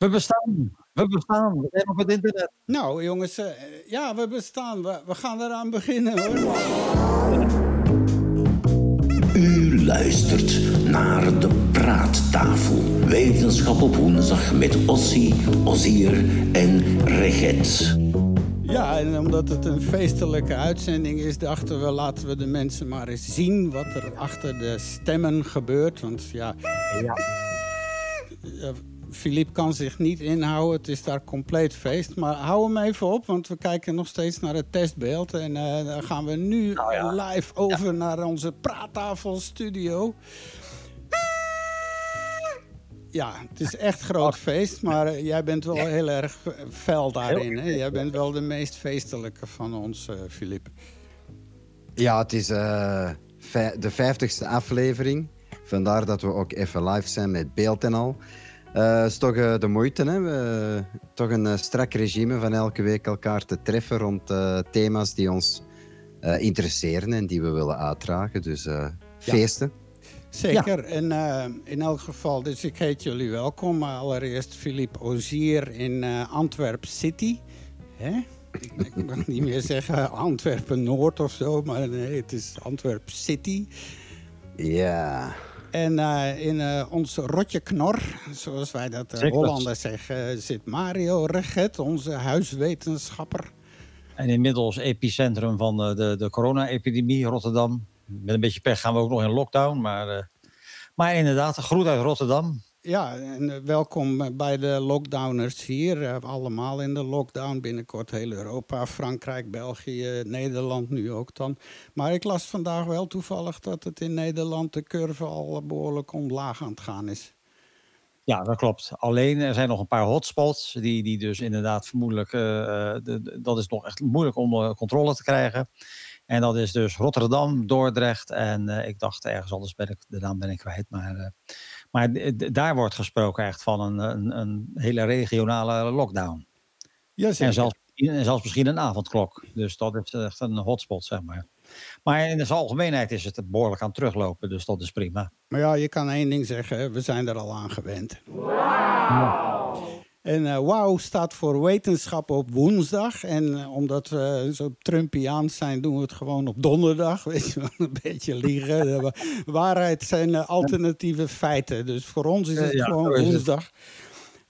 We bestaan. We bestaan. We zijn op het internet. Nou, jongens, uh, ja, we bestaan. We, we gaan eraan beginnen hoor. U luistert naar de Praattafel. Wetenschap op woensdag met Ossie, Ozier en Reget. Ja, en omdat het een feestelijke uitzending is, dachten we laten we de mensen maar eens zien wat er achter de stemmen gebeurt. Want ja, ja. Philippe kan zich niet inhouden. Het is daar compleet feest. Maar hou hem even op, want we kijken nog steeds naar het testbeeld. En uh, dan gaan we nu nou live over naar onze praattafelstudio. Ja, het is echt groot feest, maar eh, jij bent wel heel erg fel daarin. Hè? Jij bent wel de meest feestelijke van ons, uh, Philippe. Ja, het is de vijftigste aflevering. Vandaar dat we ook even live zijn met beeld en al. Uh, is toch uh, de moeite, hè? We, toch een uh, strak regime van elke week elkaar te treffen rond thema's die ons interesseren en die we willen uitdragen. Dus feesten. Zeker. En in elk geval, dus ik heet jullie welkom. allereerst Philippe Ozier in Antwerp City. Hè? ik, ik mag niet meer zeggen Antwerpen Noord of zo, maar nee, het is Antwerp City. Ja. En uh, in uh, ons rotje knor, zoals wij dat uh, Hollanders zeggen, zit Mario Reget, onze huiswetenschapper. En inmiddels epicentrum van de, de corona-epidemie Rotterdam. Met een beetje pech gaan we ook nog in lockdown. Maar, maar inderdaad, groet uit Rotterdam. Ja, en eh, welkom eh, bij de lockdowners hier. Uh, allemaal in de lockdown, binnenkort heel Europa, Frankrijk, België, Nederland nu ook dan. Maar ik las vandaag wel toevallig dat het in Nederland de curve al behoorlijk omlaag aan het gaan is. Ja, dat klopt. Alleen er zijn nog een paar hotspots, die, die dus inderdaad vermoedelijk, de, dat is nog echt moeilijk onder controle te krijgen. En dat is dus Rotterdam, Dordrecht en ik dacht ergens anders ben ik, de naam ben ik kwijt, maar maar daar wordt gesproken echt van een, een, een hele regionale lockdown. Ja, en, zelfs, en zelfs misschien een avondklok. Dus dat is echt een hotspot, zeg maar. Maar in de algemeenheid is het behoorlijk aan teruglopen, dus dat is prima. Maar ja, je kan één ding zeggen, we zijn er al aan gewend. Wow. En uh, WOW staat voor wetenschap op woensdag. En uh, omdat we zo Trumpiaans zijn, doen we het gewoon op donderdag. Weet je wel, een beetje liegen. De waarheid zijn uh, alternatieve feiten. Dus voor ons is het gewoon woensdag.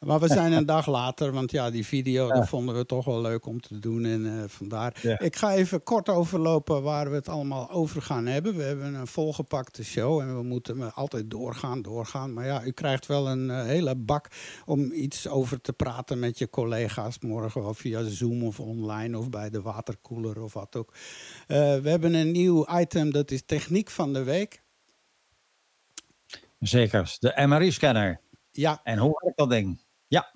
Maar we zijn een dag later, want ja, die video dat vonden we toch wel leuk om te doen. En uh, vandaar. Ik ga even kort overlopen waar we het allemaal over gaan hebben. We hebben een volgepakte show en we moeten altijd doorgaan, doorgaan. Maar ja, u krijgt wel een uh, hele bak om iets over te praten met je collega's morgen. Of via Zoom of online of bij de waterkoeler of wat ook. Uh, we hebben een nieuw item, dat is techniek van de week. Zeker, de MRI-scanner. Ja. En hoe werkt dat ding? Ja.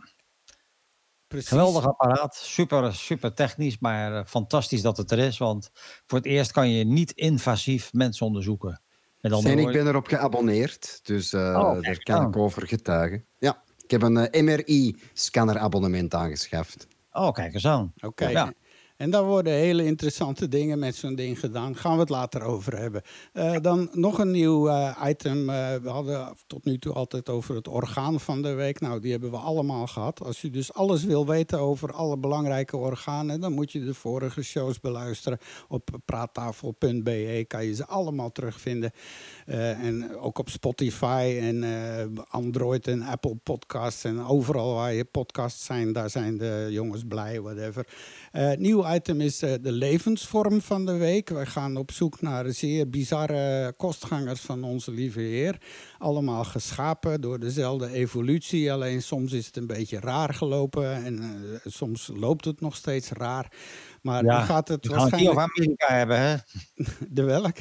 Precies. Geweldig apparaat, super, super technisch, maar uh, fantastisch dat het er is. Want voor het eerst kan je niet invasief mensen onderzoeken. En ik ben erop geabonneerd, dus uh, oh, daar kan ik over getuigen. Ja, ik heb een eh, MRI-scanner abonnement aangeschaft. Oh, kijk eens aan. Oké. Ja. En daar worden hele interessante dingen met zo'n ding gedaan. Gaan we het later over hebben. Uh, dan nog een nieuw uh, item. Uh, we hadden tot nu toe altijd over het orgaan van de week. Nou, die hebben we allemaal gehad. Als je dus alles wil weten over alle belangrijke organen, dan moet je de vorige shows beluisteren. Op praattafel.be kan je ze allemaal terugvinden. En ook op Spotify en Android en Apple Podcasts. En overal waar je podcasts zijn, daar zijn de jongens blij, whatever. nieuw item is de levensvorm van de week. Wij gaan op zoek naar zeer bizarre kostgangers van onze lieve Heer. Allemaal geschapen door dezelfde evolutie. Alleen soms is het een beetje raar gelopen en uh, soms loopt het nog steeds raar. Maar ja, gaat het waarschijnlijk... Gaan we Amerika hebben, hè? De welk?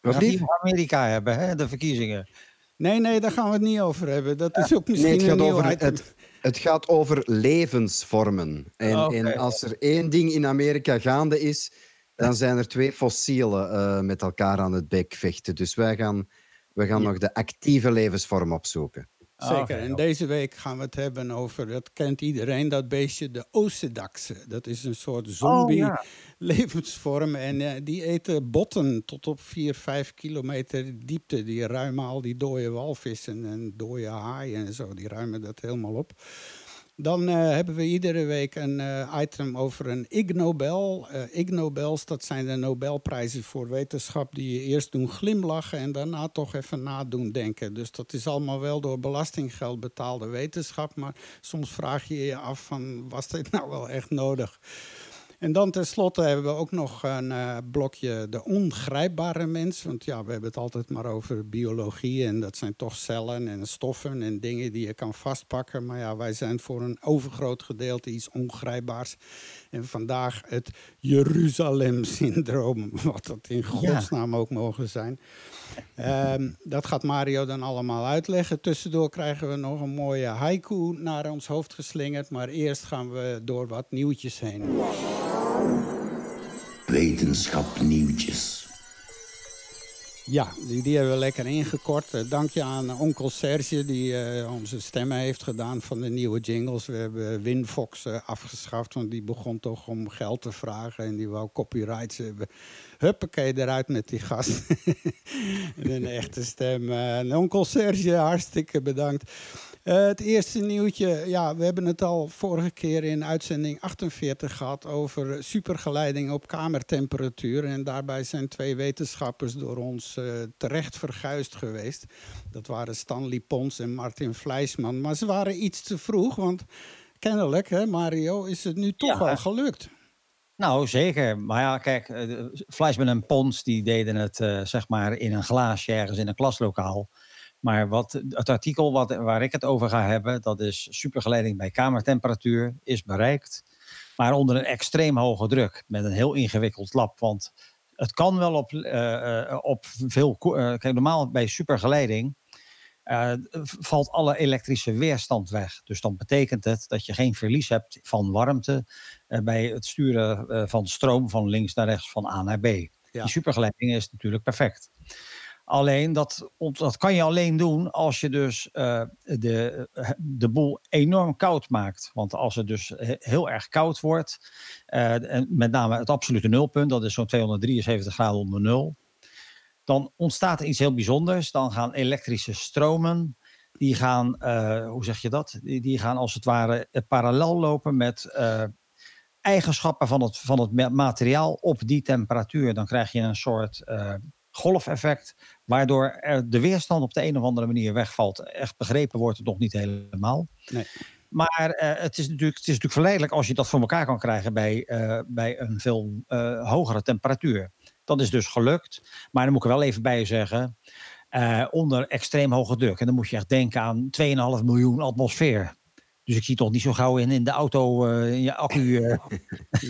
Wat die Amerika hebben, hè? De verkiezingen. Nee, nee, daar gaan we het niet over hebben. Dat is ook misschien nee, het gaat een over item. Het, het gaat over levensvormen. En, ah, en, als er één ding in Amerika gaande is, dan zijn er twee fossielen uh, met elkaar aan het bek vechten. Dus wij gaan, wij gaan nog de actieve levensvorm opzoeken. Ah, Zeker. en deze week gaan we het hebben over, dat kent iedereen, dat beestje, de Osedakse. Dat is een soort zombie-levensvorm. en uh, die eten botten tot op 4, 5 kilometer diepte. Die ruimen al die dode walvissen en dode haaien en zo. Die ruimen dat helemaal op. Dan uh, hebben we iedere week een uh, item over een Ig Nobel. Uh, Ig Nobels, dat zijn de Nobelprijzen voor wetenschap die je eerst doen glimlachen en daarna toch even nadoen denken. Dus dat is allemaal wel door belastinggeld betaalde wetenschap, maar soms vraag je je af van was dit nou wel echt nodig? En dan tenslotte hebben we ook nog een uh, blokje de ongrijpbare mens. Want ja, we hebben het altijd maar over biologie. En dat zijn toch cellen en stoffen en dingen die je kan vastpakken. Maar ja, wij zijn voor een overgroot gedeelte iets ongrijpbaars. En vandaag het Jeruzalem-syndroom. Wat dat in godsnaam ook mogen zijn. Um, dat gaat Mario dan allemaal uitleggen. Tussendoor krijgen we nog een mooie haiku naar ons hoofd geslingerd. Maar eerst gaan we door wat nieuwtjes heen. Wetenschap nieuwtjes. Ja, die, hebben we lekker ingekort. Uh, dank je aan onkel Serge die uh, onze stemmen heeft gedaan van de nieuwe jingles. We hebben Winfox afgeschaft, want die begon toch om geld te vragen. En die wou copyrights hebben. Huppakee, eruit met die gast. een echte stem. onkel Serge, hartstikke bedankt. Uh, het eerste nieuwtje, ja, we hebben het al vorige keer in uitzending 48 gehad over supergeleiding op kamertemperatuur. En daarbij zijn twee wetenschappers door ons uh, terecht verguisd geweest. Dat waren Stanley Pons en Martin Fleisman. Maar ze waren iets te vroeg, want kennelijk, hè, Mario, is het nu toch wel gelukt. Nou, zeker. Maar ja, kijk, uh, Fleisman en Pons die deden het zeg maar in een glaasje ergens in een klaslokaal. Maar wat, het artikel wat, waar ik het over ga hebben, dat is supergeleiding bij kamertemperatuur, is bereikt. Maar onder een extreem hoge druk, met een heel ingewikkeld lab. Want het kan wel op, uh, op veel. Kijk, normaal bij supergeleiding valt alle elektrische weerstand weg. Dus dan betekent het dat je geen verlies hebt van warmte bij het sturen van stroom van links naar rechts, van A naar B. Ja. Die supergeleiding is natuurlijk perfect. Alleen dat, dat kan je alleen doen als je dus uh, de, de boel enorm koud maakt. Want als het dus heel erg koud wordt, uh, en met name het absolute nulpunt, dat is zo'n 273 graden onder nul, dan ontstaat er iets heel bijzonders. Dan gaan elektrische stromen, die gaan, uh, hoe zeg je dat? Die, die, gaan als het ware parallel lopen met eigenschappen van het, van het materiaal op die temperatuur. Dan krijg je een soort golfeffect, waardoor er de weerstand op de een of andere manier wegvalt. Echt begrepen wordt het nog niet helemaal. Nee. Maar uh, het, is natuurlijk, het is natuurlijk verleidelijk als je dat voor elkaar kan krijgen bij, uh, bij een veel uh, hogere temperatuur. Dat is dus gelukt. Maar dan moet ik er wel even bij zeggen, onder extreem hoge druk. En dan moet je echt denken aan 2,5 miljoen atmosfeer. Dus ik zie toch niet zo gauw in, in de auto, in je accu.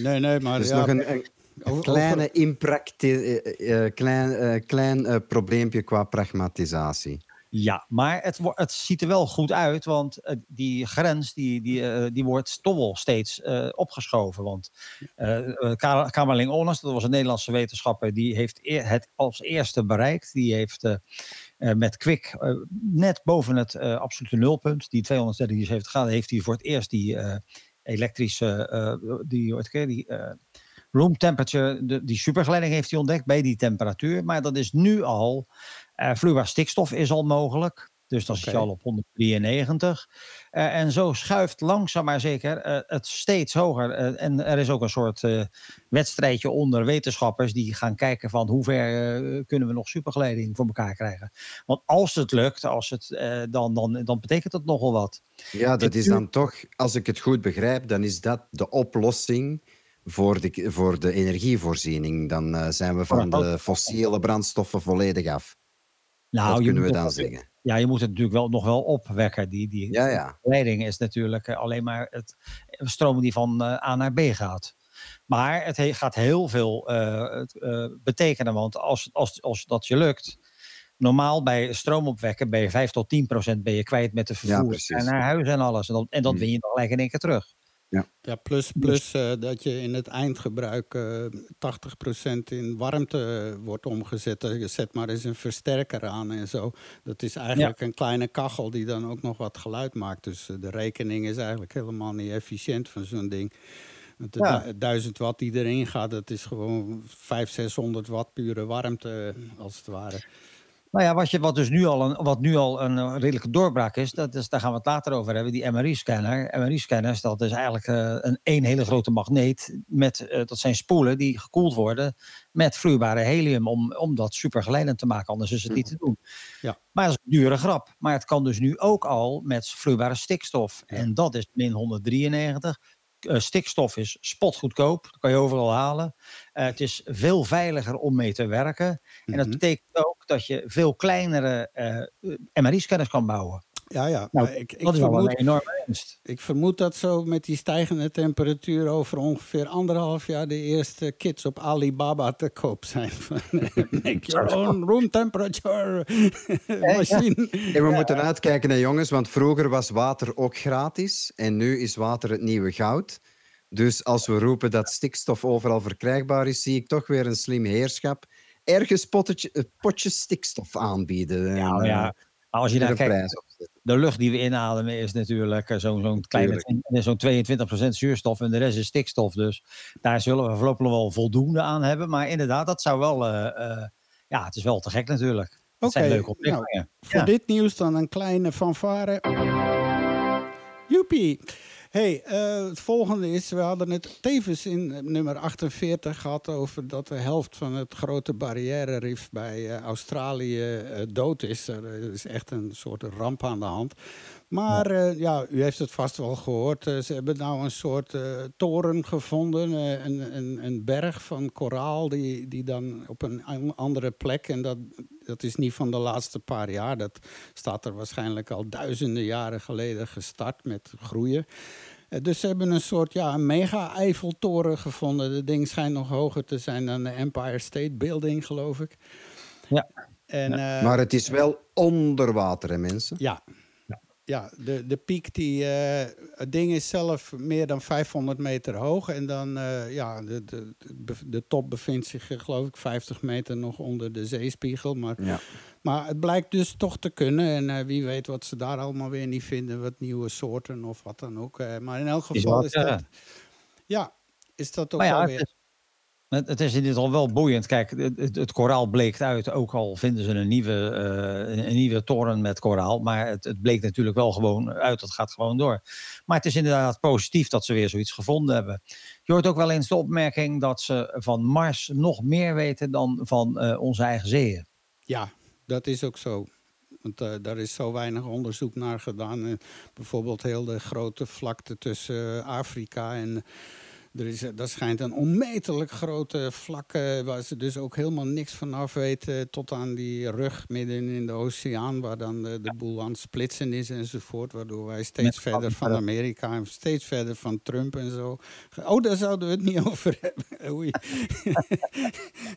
nee, nee, maar... ja, nog een, een een kleine impracti uh, klein, klein probleempje qua pragmatisatie. Ja, maar het, het ziet er wel goed uit, want die grens die, die, die wordt toch wel steeds opgeschoven. Want uh, Kamerling Onnes, dat was een Nederlandse wetenschapper, die heeft het als eerste bereikt. Die heeft met Kwik net boven het absolute nulpunt, die 273 graden, heeft hij voor het eerst die elektrische, die, die room temperature, die supergeleiding heeft hij ontdekt bij die temperatuur. Maar dat is nu al, vloeibaar stikstof is al mogelijk. Dus dan okay. zit je al op 193. Uh, en zo schuift langzaam maar zeker uh, het steeds hoger. Uh, en er is ook een soort wedstrijdje onder wetenschappers die gaan kijken van hoe ver kunnen we nog supergeleiding voor elkaar krijgen. Want als het lukt, als het, dan, dan, dan betekent dat nogal wat. Ja, dat is dan toch, als ik het goed begrijp, dan is dat de oplossing voor de, voor de energievoorziening. Dan zijn we van de fossiele brandstoffen volledig af. Nou, dat kunnen we dan zeggen. Ja, je moet het natuurlijk wel, nog wel opwekken. Die, die ja, ja. leiding is natuurlijk alleen maar het stroom die van uh, A naar B gaat. Maar het gaat heel veel uh, betekenen. Want als, als, als dat je lukt, normaal bij stroomopwekken ben je 5 tot 10 procent ben je kwijt met de vervoer ja, naar huis en alles. En dat, en dat hmm. win je dan gelijk in één keer terug. Ja, plus, plus uh, dat je in het eindgebruik uh, 80% in warmte wordt omgezet. Je zet maar eens een versterker aan en zo. Dat is eigenlijk ja. een kleine kachel die dan ook nog wat geluid maakt. Dus uh, de rekening is eigenlijk helemaal niet efficiënt van zo'n ding. De ja. 1000 watt die erin gaat, dat is gewoon 500, 600 watt pure warmte, als het ware. Nou ja, wat, je, wat dus nu al een, wat nu al een redelijke doorbraak is, dat is, daar gaan we het later over hebben, die MRI-scanner. MRI-scanners, dat is eigenlijk uh, een één hele grote magneet. Met, uh, dat zijn spoelen die gekoeld worden met vloeibare helium om, om dat supergeleidend te maken. Anders is het niet te doen. Ja. Maar dat is een dure grap. Maar het kan dus nu ook al met vloeibare stikstof. Ja. En dat is min 193. Uh, stikstof is spotgoedkoop, dat kan je overal halen. Uh, het is veel veiliger om mee te werken. Mm -hmm. En dat betekent ook dat je veel kleinere uh, MRI-scanners kan bouwen. Ja, ja. Nou, ik, ik, dat is vermoed, wel een enorme winst. ik vermoed dat zo met die stijgende temperatuur over ongeveer anderhalf jaar de eerste kits op Alibaba te koop zijn. Make your own room temperature machine. Ja. En we ja. moeten uitkijken naar jongens, want vroeger was water ook gratis en nu is water het nieuwe goud. Dus als we roepen dat stikstof overal verkrijgbaar is, zie ik toch weer een slim heerschap ergens potje, potje stikstof aanbieden. Ja, en, ja. Als je daar kijkt, de lucht die we inademen is natuurlijk zo'n zo kleine zo'n 22% zuurstof en de rest is stikstof. Dus daar zullen we voorlopig wel voldoende aan hebben. Maar inderdaad, dat zou wel, uh, uh, ja, het is wel te gek natuurlijk. Oké, okay, leuke nou, voor ja. dit nieuws dan een kleine fanfare. Joepie! Hey, uh, het volgende is, we hadden het tevens in nummer 48 gehad over dat de helft van het grote barrière-rif bij uh, Australië uh, dood is. Er is echt een soort ramp aan de hand. Maar ja, ja u heeft het vast wel gehoord. ze hebben nou een soort toren gevonden, een, een, een, berg van koraal die, die dan op een andere plek, en dat, dat is niet van de laatste paar jaar, dat staat er waarschijnlijk al duizenden jaren geleden gestart met groeien. Dus ze hebben een soort ja, een mega-Eiffeltoren gevonden. Dat ding schijnt nog hoger te zijn dan de Empire State Building, geloof ik. Ja. En, ja. Uh, maar het is wel onder water, hè, mensen? Ja. Ja, de, de piek, die, uh, het ding is zelf meer dan 500 meter hoog. En dan, uh, ja, de, de, de top bevindt zich, geloof ik, 50 meter nog onder de zeespiegel. Maar, ja. maar het blijkt dus toch te kunnen. En uh, wie weet wat ze daar allemaal weer niet vinden. Wat nieuwe soorten of wat dan ook. maar in elk geval is, is dat... Ja, is dat ook ja, wel weer... Het, is in dit geval wel boeiend. Kijk, het, het, koraal bleek uit, ook al vinden ze een nieuwe, uh, een nieuwe toren met koraal. Maar het, het bleek natuurlijk wel gewoon uit, dat gaat gewoon door. Maar het is inderdaad positief dat ze weer zoiets gevonden hebben. Je hoort ook wel eens de opmerking dat ze van Mars nog meer weten dan van uh, onze eigen zeeën. Ja, dat is ook zo. Want uh, daar is zo weinig onderzoek naar gedaan. Bijvoorbeeld heel de grote vlakte tussen Afrika en er, is, er schijnt een onmetelijk grote vlak waar ze dus ook helemaal niks van af weten. Tot aan die rug midden in de oceaan, waar dan de, de boel aan het splitsen is enzovoort. Waardoor wij steeds Met verder van Amerika en steeds verder van Trump en zo. Oh, daar zouden we het niet over hebben. Oei.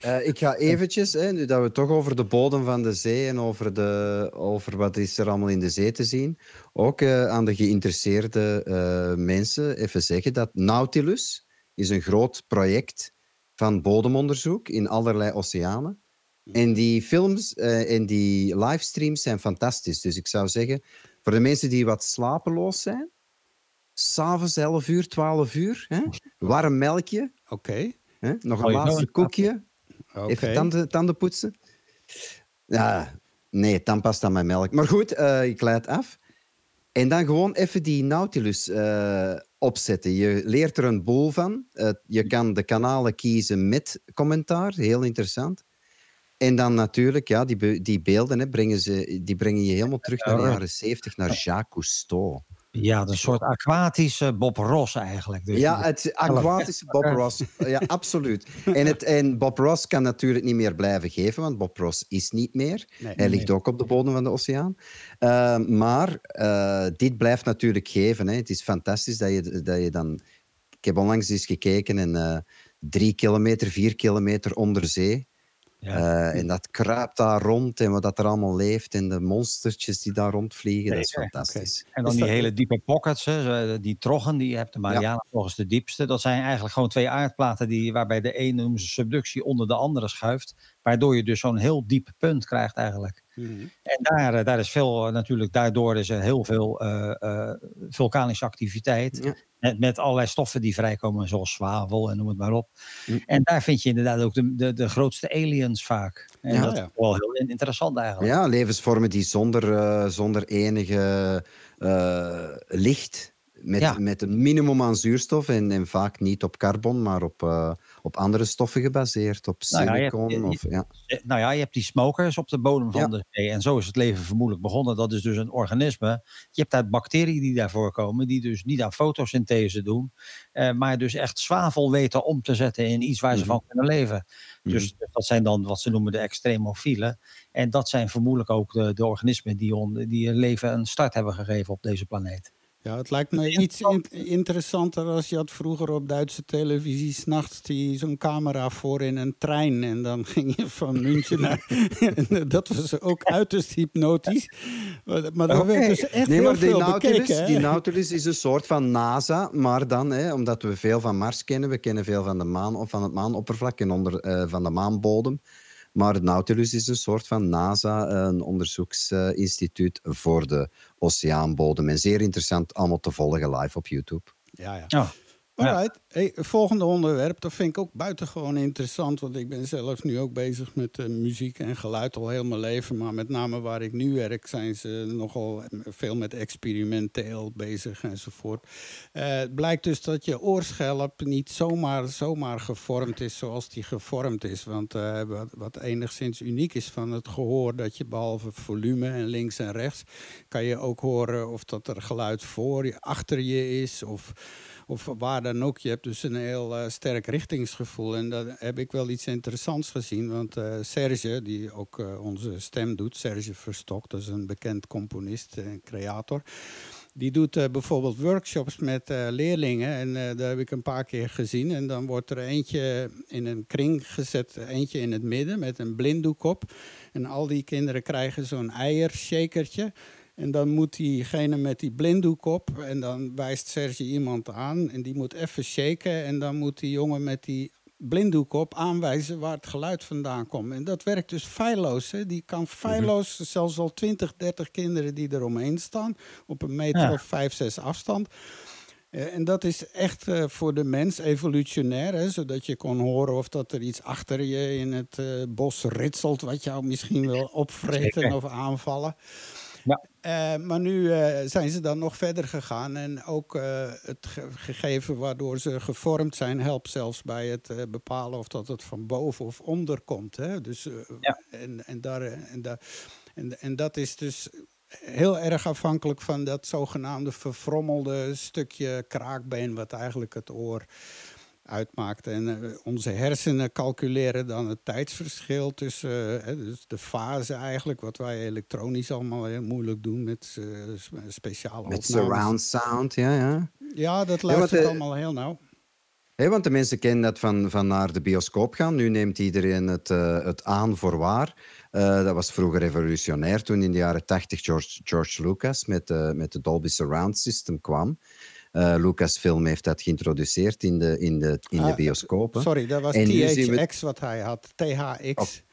uh, ik ga eventjes, hè, nu dat we het toch over de bodem van de zee en over, de, over wat is er allemaal in de zee te zien. Ook uh, aan de geïnteresseerde mensen even zeggen dat Nautilus is een groot project van bodemonderzoek in allerlei oceanen. En die films uh, en die livestreams zijn fantastisch. Dus ik zou zeggen, voor de mensen die wat slapeloos zijn, s'avonds 11 uur, 12 uur, hè? warm melkje. Oké. Okay. Nog een laatste koekje. Okay. Even tanden, tanden poetsen. Ja, nee, tandpasta met melk. Maar goed, uh, ik leid af. En dan gewoon even die Nautilus uh, opzetten. Je leert er een boel van. Uh, je kan de kanalen kiezen met commentaar. Heel interessant. En dan natuurlijk, ja, die, die beelden hè, brengen, ze, die brengen je helemaal terug naar de jaren 70, naar Jacques Cousteau. Ja, een soort aquatische Bob Ross eigenlijk. Dus ja, het aquatische Bob Ross. Ja, absoluut. En, het, en Bob Ross kan natuurlijk niet meer blijven geven, want Bob Ross is niet meer. Nee, Hij ligt ook op de bodem van de oceaan. Uh, maar uh, dit blijft natuurlijk geven. Hè. Het is fantastisch dat je, dat je dan... Ik heb onlangs eens gekeken en uh, drie kilometer, vier kilometer onder zee Ja. Eh, en dat kruipt daar rond en wat dat er allemaal leeft en de monstertjes die daar rondvliegen, dat is fantastisch. En dan Is die dat- hele diepe pockets, hè, zo, die troggen, die je hebt de Mariana is de diepste. Dat zijn eigenlijk gewoon twee aardplaten die, waarbij de ene noemen ze subductie onder de andere schuift. Waardoor je dus zo'n heel diep punt krijgt eigenlijk. Mhm. En daar, eh, daar is veel, eh, natuurlijk, daardoor is er heel veel eh, vulkanische activiteit. Ja. Met, met allerlei stoffen die vrijkomen, zoals zwavel en noem het maar op. Hm. En daar vind je inderdaad ook de, de, de grootste aliens vaak. En Ja, dat ja. is wel heel interessant eigenlijk. Ja, levensvormen die zonder, zonder enige licht, met, Ja. met een minimum aan zuurstof en, en vaak niet op carbon, maar op, eh, op andere stoffen gebaseerd, op Nou ja, silicon. of, ja. Eh, Nou ja, je hebt die smokers op de bodem van Ja. de zee. En zo is het leven vermoedelijk begonnen. Dat is dus een organisme. Je hebt daar bacteriën die daar voorkomen, die dus niet aan fotosynthese doen. eh, maar dus echt zwavel weten om te zetten in iets waar ze Mhm. van kunnen leven. Mhm. Dus dat zijn dan wat ze noemen de extremofielen. En dat zijn vermoedelijk ook de, de organismen die, on, die hun leven een start hebben gegeven op deze planeet. Ja, het lijkt me iets in- interessanter als je had vroeger op Duitse televisie s'nachts die zo'n camera voor in een trein. En dan ging je van München naar. dat was ook uiterst hypnotisch. Maar, maar daar werd dus echt Nee, heel maar die veel Nautilus, bekeken. die Nautilus is een soort van NASA, maar dan, hè, omdat we veel van Mars kennen, we kennen veel van, de maan, of van het maanoppervlak en onder, eh, van de maanbodem. Maar Nautilus is een soort van NASA, een onderzoeksinstituut voor de oceaanbodem. En zeer interessant allemaal te volgen live op YouTube. Ja, ja. Ja. Hey, volgende onderwerp, dat vind ik ook buitengewoon interessant. Want ik ben zelf nu ook bezig met eh, muziek en geluid al heel mijn leven. Maar met name waar ik nu werk, zijn ze nogal veel met experimenteel bezig enzovoort. Eh, het blijkt dus dat je oorschelp niet zomaar, zomaar gevormd is zoals die gevormd is. Want eh, wat, wat enigszins uniek is van het gehoor, dat je behalve volume en links en rechts, kan je ook horen of dat er geluid voor je, achter je is of of waar dan ook. Je hebt dus een heel eh, sterk richtingsgevoel. En daar heb ik wel iets interessants gezien. Want eh, Serge, die ook eh, onze stem doet, Serge Verstok, dat is een bekend componist en creator. Die doet bijvoorbeeld workshops met leerlingen. En eh daar heb ik een paar keer gezien. En dan wordt er eentje in een kring gezet, eentje in het midden met een blinddoek op. En al die kinderen krijgen zo'n eiershakertje. En dan moet diegene met die blinddoek op. En dan wijst Serge iemand aan. En die moet even shaken. En dan moet die jongen met die blinddoek op aanwijzen waar het geluid vandaan komt. En dat werkt dus feilloos. Hè? Die kan feilloos, zelfs al 20, 30 kinderen die eromheen staan. Op een meter Ja. of 5, 6 afstand. Eh, en dat is echt eh, voor de mens evolutionair, hè, zodat je kon horen of dat er iets achter je in het eh, bos ritselt, wat jou misschien wil opvreten Zeker. of aanvallen. Ja. Eh, maar nu eh, zijn ze dan nog verder gegaan en ook eh, het ge- gegeven waardoor ze gevormd zijn helpt zelfs bij het bepalen of dat het van boven of onder komt. Hè? Dus, Ja. en, en, daar, en, daar, en, en dat is dus heel erg afhankelijk van dat zogenaamde verfrommelde stukje kraakbeen, wat eigenlijk het oor uitmaakt. En eh, onze hersenen calculeren dan het tijdsverschil tussen eh, hè, dus de fase eigenlijk, wat wij elektronisch allemaal heel moeilijk doen met spe- speciale Met opnames. surround sound, ja, ja. Ja, dat luistert eh, allemaal heel nauw. Hé, want de mensen kennen dat van, van naar de bioscoop gaan. Nu neemt iedereen het, het aan voor waar. Dat was vroeger revolutionair toen in de jaren 80 George, George Lucas met, de met de Dolby Surround System kwam. Eh, Lucasfilm heeft dat geïntroduceerd in de, in de, in de Ah, bioscopen. Sorry, dat was En we- THX wat hij had. THX.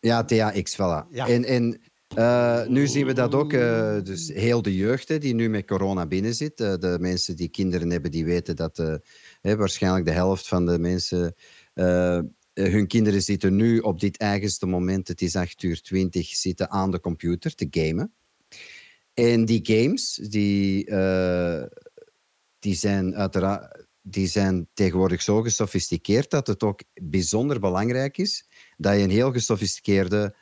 Ja, THX, voilà. Ja. En, en eh, nu zien we dat ook, eh, dus heel de jeugd hè, die nu met corona binnen zit. de mensen die kinderen hebben, die weten dat hè, waarschijnlijk de helft van de mensen... hun kinderen zitten nu op dit eigenste moment, het is 8 uur 20, zitten aan de computer te gamen. En die games, die, die zijn uiteraard... Die zijn tegenwoordig zo gesofisticeerd dat het ook bijzonder belangrijk is dat je een heel gesofisticeerde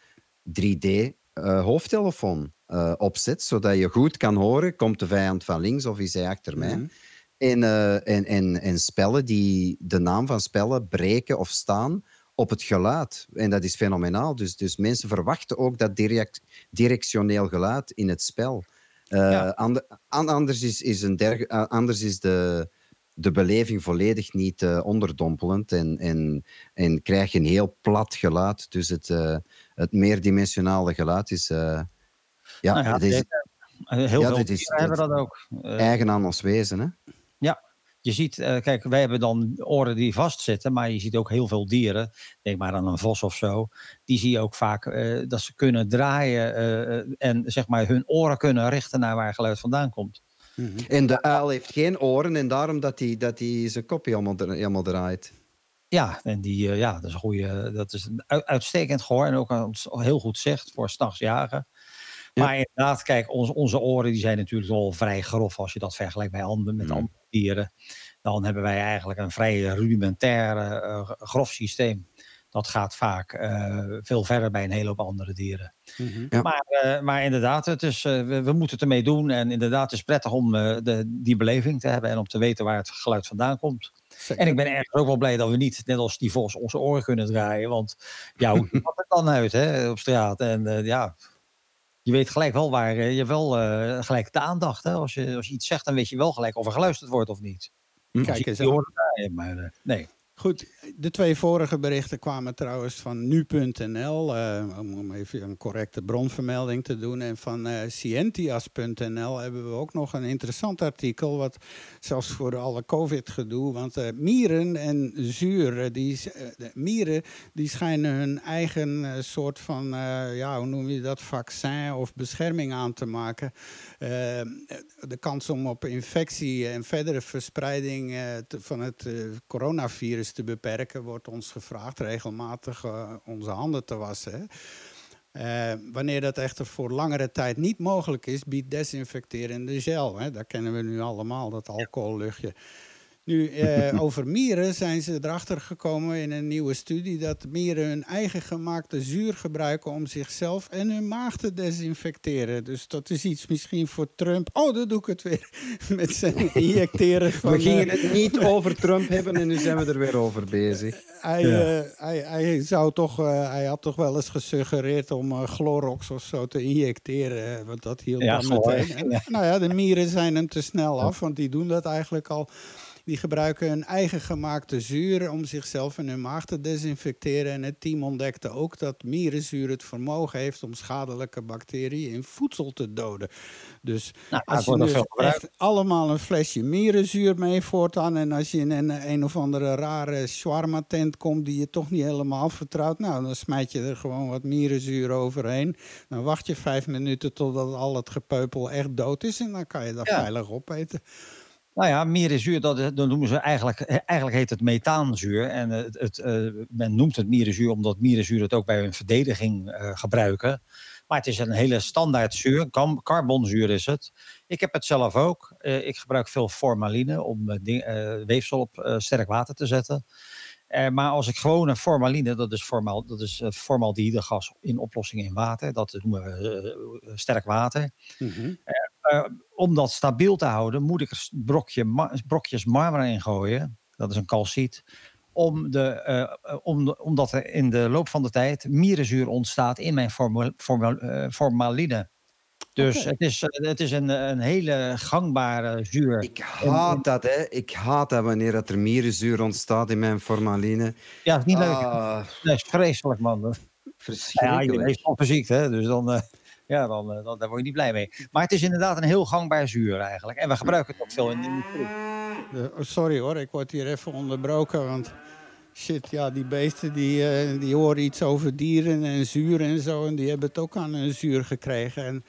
3D-hoofdtelefoon eh, opzet, zodat je goed kan horen, komt de vijand van links of is hij achter mij. En, eh, en, en, en spellen die de naam van spellen breken of staan op het geluid. En dat is fenomenaal. Dus, dus mensen verwachten ook dat direct, directioneel geluid in het spel. Eh, Ja. ander- an- anders is, is, een derg- anders is de, de beleving volledig niet uh, onderdompelend en, en, en krijg je een heel plat geluid. Dus het, uh, het meerdimensionale geluid is... Uh, ja, nou ja, het is, heel ja, veel is, hebben dat ook. eigen aan ons wezen, hè? Je ziet, kijk, wij hebben dan oren die vastzitten, maar je ziet ook heel veel dieren. Denk maar aan een vos of zo. Die zie je ook vaak dat ze kunnen draaien en zeg maar hun oren kunnen richten naar waar geluid vandaan komt. Mhm. En de uil heeft geen oren en daarom dat hij dat zijn kopje helemaal, helemaal draait. Ja, en die, ja, dat is een goede, dat is een uitstekend gehoor en ook een, heel goed zicht voor s'nachts jagen. Maar inderdaad, kijk, onze, onze oren die zijn natuurlijk wel vrij grof als je dat vergelijkt bij anderen, met andere dieren. Dan hebben wij eigenlijk een vrij rudimentair uh, grof systeem dat gaat vaak uh, veel verder bij een hele hoop andere dieren. Mm -hmm. ja. maar, uh, maar inderdaad, het is, uh, we, we, moeten het ermee doen. En inderdaad, het is prettig om de, die beleving te hebben en om te weten waar het geluid vandaan komt. Zeker. En ik ben ergens ook wel blij dat we niet, net als die vos, onze oren kunnen draaien. Want ja, hoe ziet het dan uit hè, op straat? En ja, je weet gelijk wel waar je wel gelijk de aandacht. Hè? Als, je, als je iets zegt, dan weet je wel gelijk of er geluisterd wordt of niet. Kijk eens. Je hoort draaien, maar nee. Goed, de twee vorige berichten kwamen trouwens van nu.nl, uh, om even een correcte bronvermelding te doen. En van uh, Scientias.nl hebben we ook nog een interessant artikel, wat zelfs voor alle COVID-gedoe, want uh, mieren en zuur, die, mieren die schijnen hun eigen soort van, ja, hoe noem je dat, vaccin of bescherming aan te maken. de kans om op infectie en verdere verspreiding van het coronavirus te beperken, wordt ons gevraagd regelmatig uh, onze handen te wassen. Uh, wanneer dat echter voor langere tijd niet mogelijk is, biedt desinfecterende gel. Hè. Dat kennen we nu allemaal, dat alcoholluchtje. Nu, eh, over mieren zijn ze erachter gekomen in een nieuwe studie dat mieren hun eigen gemaakte zuur gebruiken om zichzelf en hun maag te desinfecteren. Dus dat is iets misschien voor Trump. Oh, dan doe ik het weer met zijn injecteren van. We gingen het niet over Trump hebben en nu zijn we er weer over bezig. Hij, ja. uh, hij, hij, zou toch, uh, hij had toch wel eens gesuggereerd om uh, Clorox of zo te injecteren, want dat hield ja, dan meteen. En, nou ja, de mieren zijn hem te snel af, want die doen dat eigenlijk al. Die gebruiken hun eigen gemaakte zuur om zichzelf en hun maag te desinfecteren. En het team ontdekte ook dat mierenzuur het vermogen heeft om schadelijke bacteriën in voedsel te doden. Dus nou, als je dus echt allemaal een flesje mierenzuur mee voortaan en als je in een, een of andere rare shawarma tent komt die je toch niet helemaal vertrouwt, nou dan smijt je er gewoon wat mierenzuur overheen. Dan wacht je vijf minuten totdat al het gepeupel echt dood is en dan kan je dat veilig opeten. Nou ja, mierenzuur, dat, noemen ze eigenlijk, eigenlijk heet het methaanzuur. En het, het, uh, men noemt het mierenzuur omdat mierenzuur het ook bij hun verdediging uh, gebruiken. Maar het is een hele standaard zuur, carbonzuur is het. Ik heb het zelf ook. Uh, ik gebruik veel formaline om weefsel op sterk water te zetten. maar als ik gewone formaline, dat is, formal, dat is formaldehydegas in oplossing in water, dat noemen we sterk water. Mm -hmm. Uh, om dat stabiel te houden, moet ik er brokje, ma brokjes marmer in gooien. Dat is een calciet. Om de, uh, om de, omdat er in de loop van de tijd mierenzuur ontstaat in mijn formal, formal, uh, formaline. Dus okay. het is, het is een, een hele gangbare zuur. Ik haat dat, hè. Ik haat dat wanneer dat er mierenzuur ontstaat in mijn formaline. Ja, het is niet ah. leuk. Dat is vreselijk, man. Verschrikkelijk. Ja, je leeft onverziekt, hè. Dus dan... Ja, dan, eh, dan, daar word je niet blij mee. Maar het is inderdaad een heel gangbaar zuur eigenlijk. En we gebruiken het ook veel in de industrie. Uh, sorry hoor, ik word hier even onderbroken, want shit, ja, die beesten die, uh, die horen iets over dieren en zuur en zo. En die hebben het ook aan hun zuur gekregen. En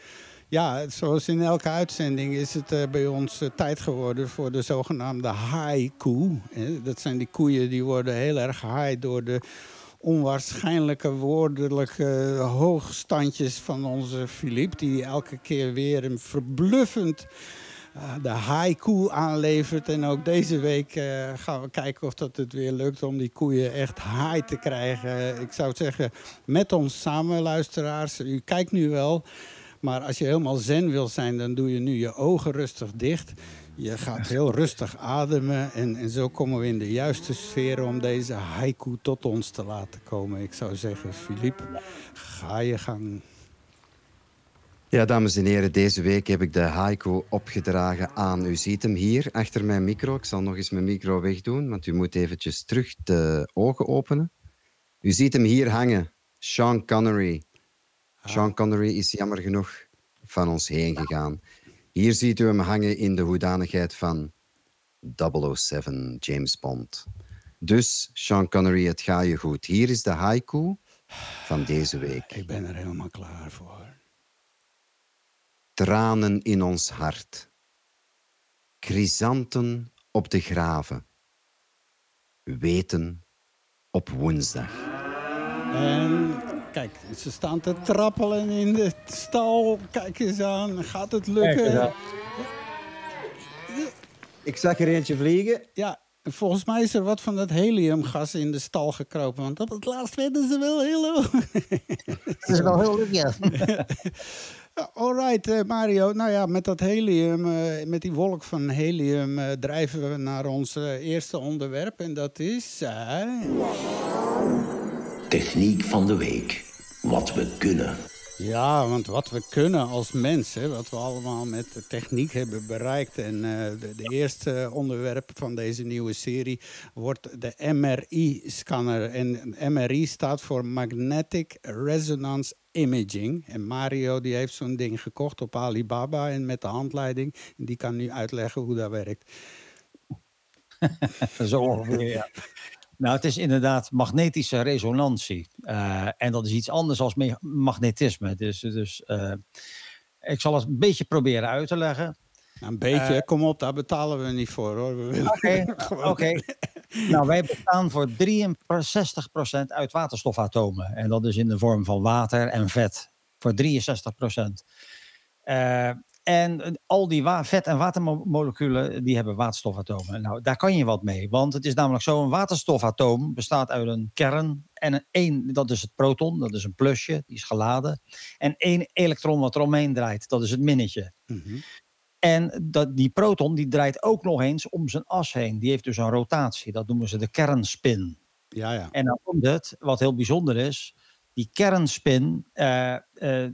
ja, zoals in elke uitzending is het uh, bij ons tijd geworden voor de zogenaamde high koe. Dat zijn die koeien die worden heel erg high door de onwaarschijnlijke woordelijke hoogstandjes van onze Philippe, die elke keer weer een verbluffend uh, de haiku aanlevert. En ook deze week uh, gaan we kijken of dat het weer lukt om die koeien echt high te krijgen. Ik zou zeggen, met ons samen, luisteraars. U kijkt nu wel. Maar als je helemaal zen wil zijn, dan doe je nu je ogen rustig dicht. Je gaat heel rustig ademen en, en zo komen we in de juiste sfeer om deze haiku tot ons te laten komen. Ik zou zeggen, Filip, ga je gang. Ja, dames en heren, deze week heb ik de haiku opgedragen aan. U ziet hem hier achter mijn micro. Ik zal nog eens mijn micro wegdoen, want u moet eventjes terug de ogen openen. U ziet hem hier hangen. Sean Connery. Sean Connery is jammer genoeg van ons heen gegaan. Hier ziet u hem hangen in de hoedanigheid van 007 James Bond. Dus, Sean Connery, het gaat je goed. Hier is de haiku van deze week. Ik ben er helemaal klaar voor. Tranen in ons hart. Chrysanten op de graven. Weten op woensdag. En kijk, ze staan te trappelen in de stal. Kijk eens aan, gaat het lukken? Ik zag er eentje vliegen. Ja, en volgens mij is er wat van dat heliumgas in de stal gekropen. Want op het laatst werden ze wel heel hoog. Het is wel heel leuk, ja. Alright, eh, Mario. Nou ja, met dat helium, eh, met die wolk van helium, eh, drijven we naar ons eerste onderwerp. En dat is. Techniek van de week. Wat we kunnen. ja, want wat we kunnen als mensen, wat we allemaal met de techniek hebben bereikt. En eh, de, de eerste onderwerp van deze nieuwe serie wordt de MRI-scanner. En MRI staat voor Magnetic Resonance Imaging. En Mario die heeft zo'n ding gekocht op Alibaba en met de handleiding. En die kan nu uitleggen hoe dat werkt. Zo ongeveer, ja. Nou, het is inderdaad magnetische resonantie. Eh, en dat is iets anders dan magnetisme. Dus, dus eh, ik zal het een beetje proberen uit te leggen. Een beetje, Eh, kom op, daar betalen we niet voor hoor. Oké, oké. Nou, wij bestaan voor 63% uit waterstofatomen. En dat is in de vorm van water en vet. Voor 63%. En eh, al die vet- en watermoleculen die hebben waterstofatomen. Nou, daar kan je wat mee. Want het is namelijk zo, een waterstofatoom bestaat uit een kern en een één, dat is het proton, dat is een plusje, die is geladen. En één elektron wat eromheen draait, dat is het minnetje. Mhm. En dat, die proton die draait ook nog eens om zijn as heen. Die heeft dus een rotatie. Dat noemen ze de kernspin. Ja, ja. En dan komt het, wat heel bijzonder is, die kernspin, eh, eh,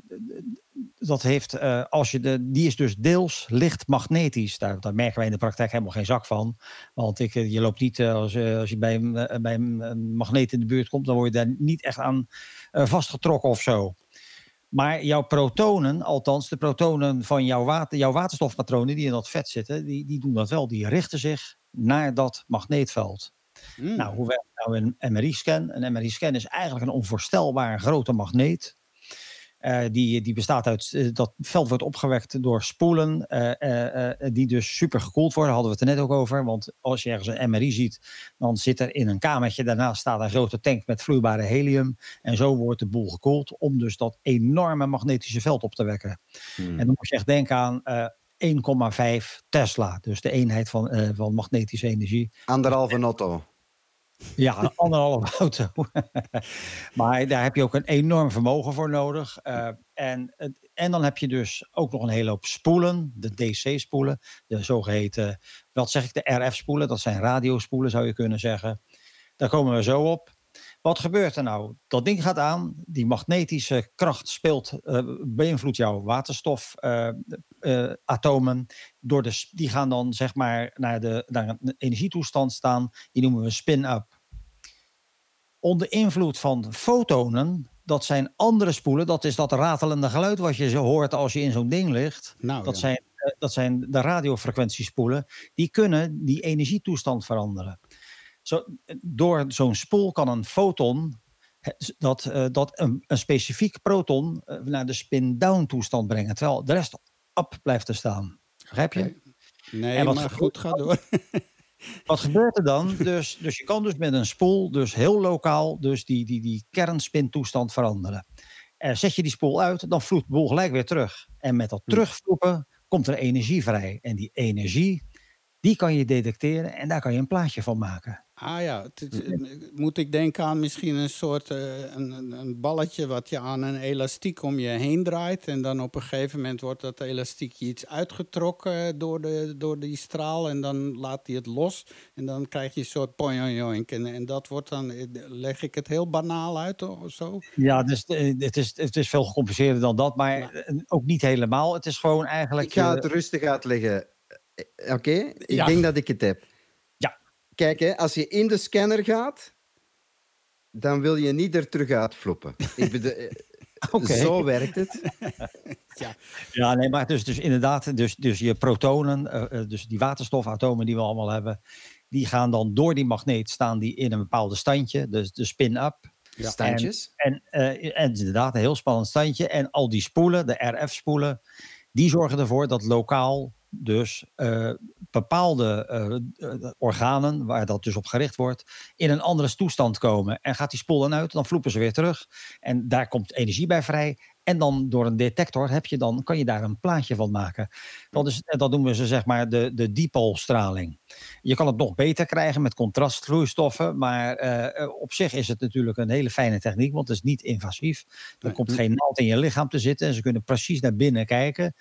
dat heeft, eh, als je de, die is dus deels lichtmagnetisch. Daar, daar merken wij in de praktijk helemaal geen zak van. Want ik, je loopt niet, als, als je bij, bij een, magneet in de buurt komt, dan word je daar niet echt aan vastgetrokken of zo. Maar jouw protonen, althans de protonen van jouw, water, jouw waterstofpatronen die in dat vet zitten, die, die doen dat wel. Die richten zich naar dat magneetveld. Mm. Nou, hoe werkt nou een MRI-scan? Een MRI-scan is eigenlijk een onvoorstelbaar grote magneet. Eh, die, die bestaat uit, eh, dat veld wordt opgewekt door spoelen, eh, die dus super gekoeld worden. Hadden we het er net ook over. Want als je ergens een MRI ziet, dan zit er in een kamertje, daarnaast staat een grote tank met vloeibare helium. En zo wordt de boel gekoeld om dus dat enorme magnetische veld op te wekken. Hmm. En dan moet je echt denken aan eh 1,5 Tesla, dus de eenheid van, eh, van magnetische energie. Anderhalve notto. Ja, een anderhalve auto. maar daar heb je ook een enorm vermogen voor nodig. Eh, en, en dan heb je dus ook nog een hele hoop spoelen, de DC-spoelen, de zogeheten, wat zeg ik, de RF-spoelen, dat zijn radiospoelen zou je kunnen zeggen. Daar komen we zo op. Wat gebeurt er nou? Dat ding gaat aan, die magnetische kracht speelt, eh, beïnvloedt jouw waterstofatomen. door de, die gaan dan zeg maar naar, de, naar een energietoestand staan, die noemen we spin-up. Onder invloed van fotonen, dat zijn andere spoelen, dat is dat ratelende geluid wat je zo hoort als je in zo'n ding ligt. nou, Dat ja. zijn, eh, dat zijn de radiofrequentiespoelen. Die kunnen die energietoestand veranderen. Zo, eh, door zo'n spoel kan een foton dat, eh, dat een, een specifiek proton eh, naar de spin-down toestand brengen. Terwijl de rest up blijft te staan. Begrijp je? Nee, En wat maar goed, ga door. Wat gebeurt er dan? Dus, dus je kan dus met een spoel, dus heel lokaal, dus die, die, die kernspintoestand veranderen. En zet je die spoel uit, dan vloeit de boel gelijk weer terug. En met dat Hm. terugvloepen komt er energie vrij. En die energie, die kan je detecteren en daar kan je een plaatje van maken. Ah ja, het moet ik denken aan misschien een soort eh, een, een- balletje wat je aan een elastiek om je heen draait. En dan op een gegeven moment wordt dat elastiekje iets uitgetrokken door, de, door die straal. En dan laat hij het los. En dan krijg je een soort poinjoink. En, en dat wordt dan, eh, leg ik het heel banaal uit of zo? Ja, dus, het, is, het is veel gecompliceerder dan dat, maar ook niet helemaal. Het is gewoon eigenlijk... Ik ga het rustig uitleggen. Oké, ik Ja. denk dat ik het heb. Ja. Kijk, hè, als je in de scanner gaat, dan wil je niet er terug uitfloppen. Ik bedoel, eh. Zo werkt het. Ja, nee, maar dus, dus inderdaad, dus, dus je protonen, eh, eh, dus die waterstofatomen die we allemaal hebben, die gaan dan door die magneet staan die in een bepaalde standje, dus de spin-up. Ja. Standjes. En, en het is inderdaad een heel spannend standje. En al die spoelen, de RF-spoelen, die zorgen ervoor dat lokaal dus eh, bepaalde eh, eh, organen, waar dat dus op gericht wordt, in een andere toestand komen. En gaat die spoel dan uit, dan vloepen ze weer terug. En daar komt energie bij vrij. En dan door een detector heb je dan, kan je daar een plaatje van maken. Dat, is, dat noemen ze zeg maar de, de dipoolstraling. Je kan het nog beter krijgen met contrastvloeistoffen. Maar op zich is het natuurlijk een hele fijne techniek, want het is niet invasief. Er komt geen naald in je lichaam te zitten en ze kunnen precies naar binnen kijken.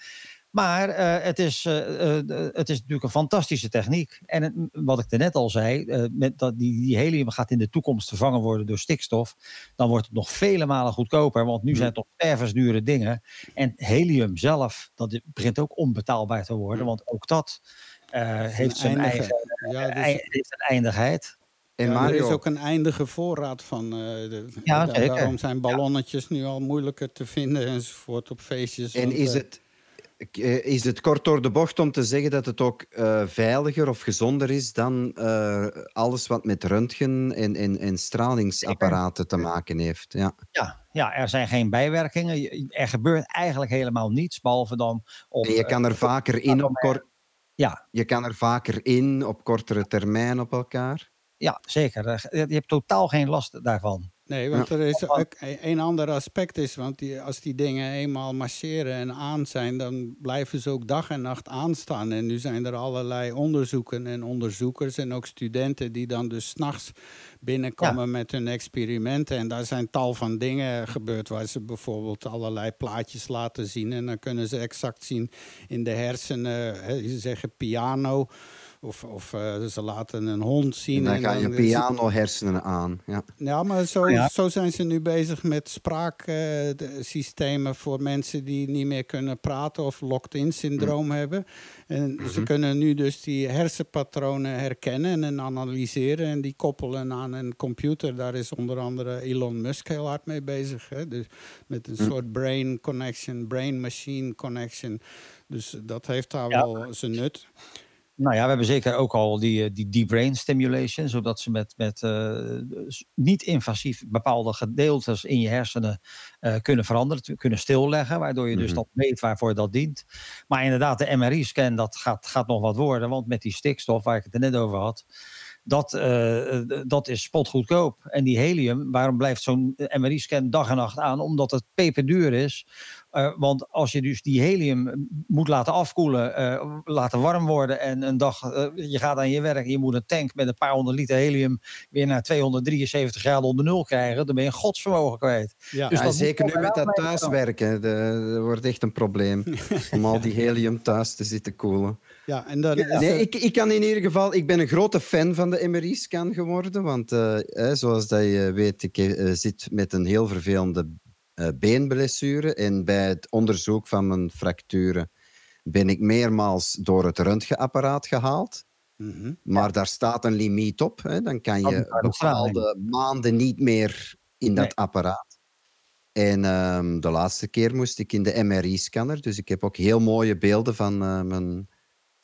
Maar eh, het, is, eh, eh, het is natuurlijk een fantastische techniek. En het- wat ik er net al zei, eh, met dat die, die helium gaat in de toekomst vervangen worden door stikstof. Dan wordt het nog vele malen goedkoper, want nu zijn het toch stervensdure dingen. En helium zelf, dat begint ook onbetaalbaar te worden, want ook dat eh, heeft, zijn eindige- eigen, Ja, dus- heeft een eindigheid. En Ja, er is ook een eindige voorraad van. eh, de, Ja, da- zeker. Daarom zijn ballonnetjes nu al moeilijker te vinden enzovoort op feestjes. en want, is het, is het kort door de bocht om te zeggen dat het ook eh, veiliger of gezonder is dan eh, alles wat met röntgen en, en, en stralingsapparaten te maken heeft? Ja. Ja, ja, er zijn geen bijwerkingen. Er gebeurt eigenlijk helemaal niets, behalve dan op... En je eh, kan er vaker in op kort. Ja. Je kan er vaker in op kortere termijn op elkaar. Ja, zeker. Er- Je hebt totaal geen last daarvan. Nee, want er is ook een een ander aspect is, want die, als die dingen eenmaal marcheren en aan zijn, dan blijven ze ook dag en nacht aanstaan. En nu zijn er allerlei onderzoeken en onderzoekers en ook studenten die dan dus s'nachts binnenkomen met hun experimenten. En daar zijn tal van dingen gebeurd waar ze bijvoorbeeld allerlei plaatjes laten zien. En dan kunnen ze exact zien in de hersenen, ze zeggen piano. Of, of eh, ze laten een hond zien. En dan en ga je dan- piano-hersenen aan. Ja. ja, maar zo, Ja. zo zijn ze nu bezig met spraaksystemen voor mensen die niet meer kunnen praten of locked-in syndroom hebben. En ze kunnen nu dus die hersenpatronen herkennen en analyseren en die koppelen aan een computer. Daar is onder andere Elon Musk heel hard mee bezig. Hè? Dus met een soort brain connection, brain-machine connection. Dus dat heeft daar Ja. wel zijn nut. Nou ja, we hebben zeker ook al die, eh, die deep brain stimulation, zodat ze met, met eh, niet-invasief bepaalde gedeeltes in je hersenen eh, kunnen veranderen, kunnen stilleggen, waardoor je dus Mhm. dat weet waarvoor dat dient. Maar inderdaad, de MRI-scan, dat gaat, gaat nog wat worden, want met die stikstof waar ik het er net over had, dat, eh, eh, dat is spotgoedkoop. En die helium, waarom blijft zo'n MRI-scan dag en nacht aan? Omdat het peperduur is. Eh, want als je dus die helium moet laten afkoelen, eh, laten warm worden en een dag, je gaat aan je werk, je moet een tank met een paar honderd liter helium weer naar 273 graden onder nul krijgen, dan ben je godsvermogen kwijt. Ja. Dus Ja, dat moet zeker nu met dat thuiswerken. De- Dat wordt echt een probleem. om al die helium thuis te zitten koelen. Ja, en dan is Nee, er- ik, ik kan in ieder geval... Ik ben een grote fan van de MRI-scan geworden. Want eh, hè, zoals dat je weet, ik eh, zit met een heel vervelende eh, beenblessure. En bij het onderzoek van mijn fracturen ben ik meermaals door het röntgenapparaat gehaald. Mhm. Maar daar staat een limiet op. Hè. Dan kan je straling. bepaalde maanden niet meer in dat Nee. apparaat. En ehm, de laatste keer moest ik in de MRI-scanner. Dus ik heb ook heel mooie beelden van, eh, mijn,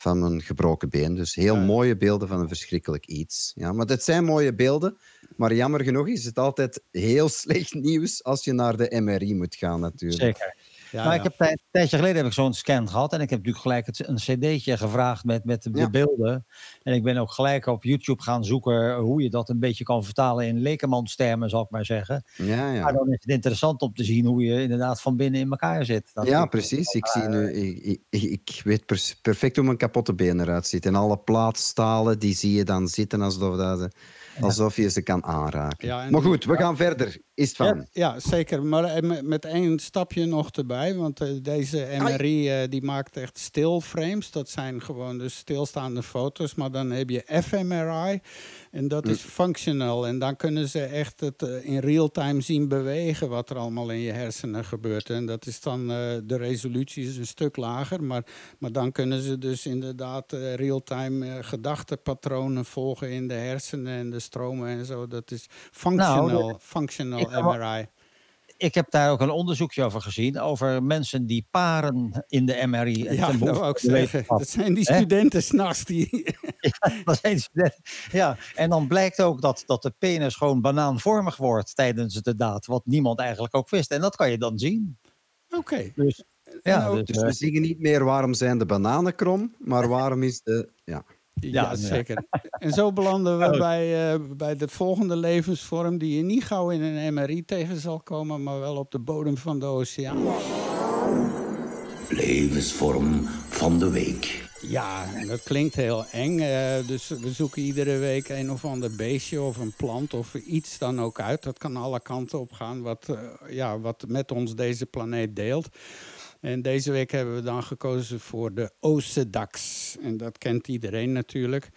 van mijn gebroken been. Dus heel Ja. mooie beelden van een verschrikkelijk iets. Ja, maar dat zijn mooie beelden. Maar jammer genoeg is het altijd heel slecht nieuws als je naar de MRI moet gaan natuurlijk. Zeker. Ja, maar ja. ik heb een tijdje geleden heb ik zo'n scan gehad en ik heb natuurlijk gelijk het, een cd'tje gevraagd met, met de, Ja. beelden. En ik ben ook gelijk op YouTube gaan zoeken hoe je dat een beetje kan vertalen in lekenmanstermen, zal ik maar zeggen. Ja, ja. Maar dan is het interessant om te zien hoe je inderdaad van binnen in elkaar zit. Dat Ja, ik- precies. Ik, zie nu, ik, ik, ik weet perfect hoe mijn kapotte been eruit ziet. En alle plaatstalen, die zie je dan zitten alsof dat alsof je ze kan aanraken. Maar goed, we gaan verder. Is het van? Ja, zeker. Maar eh, met- één stapje nog erbij. Want eh, deze MRI eh, die maakt echt stilframes. Dat zijn gewoon dus stilstaande foto's. Maar dan heb je fMRI. En dat is functional. En dan kunnen ze echt het in real time zien bewegen. Wat er allemaal in je hersenen gebeurt. En dat is dan, eh, de resolutie is een stuk lager. Maar, maar dan kunnen ze dus inderdaad real time gedachtepatronen volgen in de hersenen. En de stromen en zo. Dat is functional, Nou, functional MRI. Ik heb daar ook een onderzoekje over gezien. Over mensen die paren in de MRI. En Ja, dat de zeggen. Dat zijn die studenten s'nachts die... Dat zijn studenten. Ja, en dan blijkt ook dat, dat de penis gewoon banaanvormig wordt tijdens de daad. Wat niemand eigenlijk ook wist. En dat kan je dan zien. Oké. Dus, ja, Nou, dus, Dus eh, we zeggen niet meer waarom zijn de bananen krom, maar waarom is de... Ja. Ja, zeker. En zo belanden we bij, eh, bij de volgende levensvorm... die je niet gauw in een MRI tegen zal komen... maar wel op de bodem van de oceaan. Levensvorm van de week. Ja, en dat klinkt heel eng. eh, dus we zoeken iedere week een of ander beestje of een plant of iets dan ook uit. Dat kan alle kanten op gaan wat, eh, ja, wat met ons deze planeet deelt. En deze week hebben we dan gekozen voor de Osedax. En dat kent iedereen natuurlijk.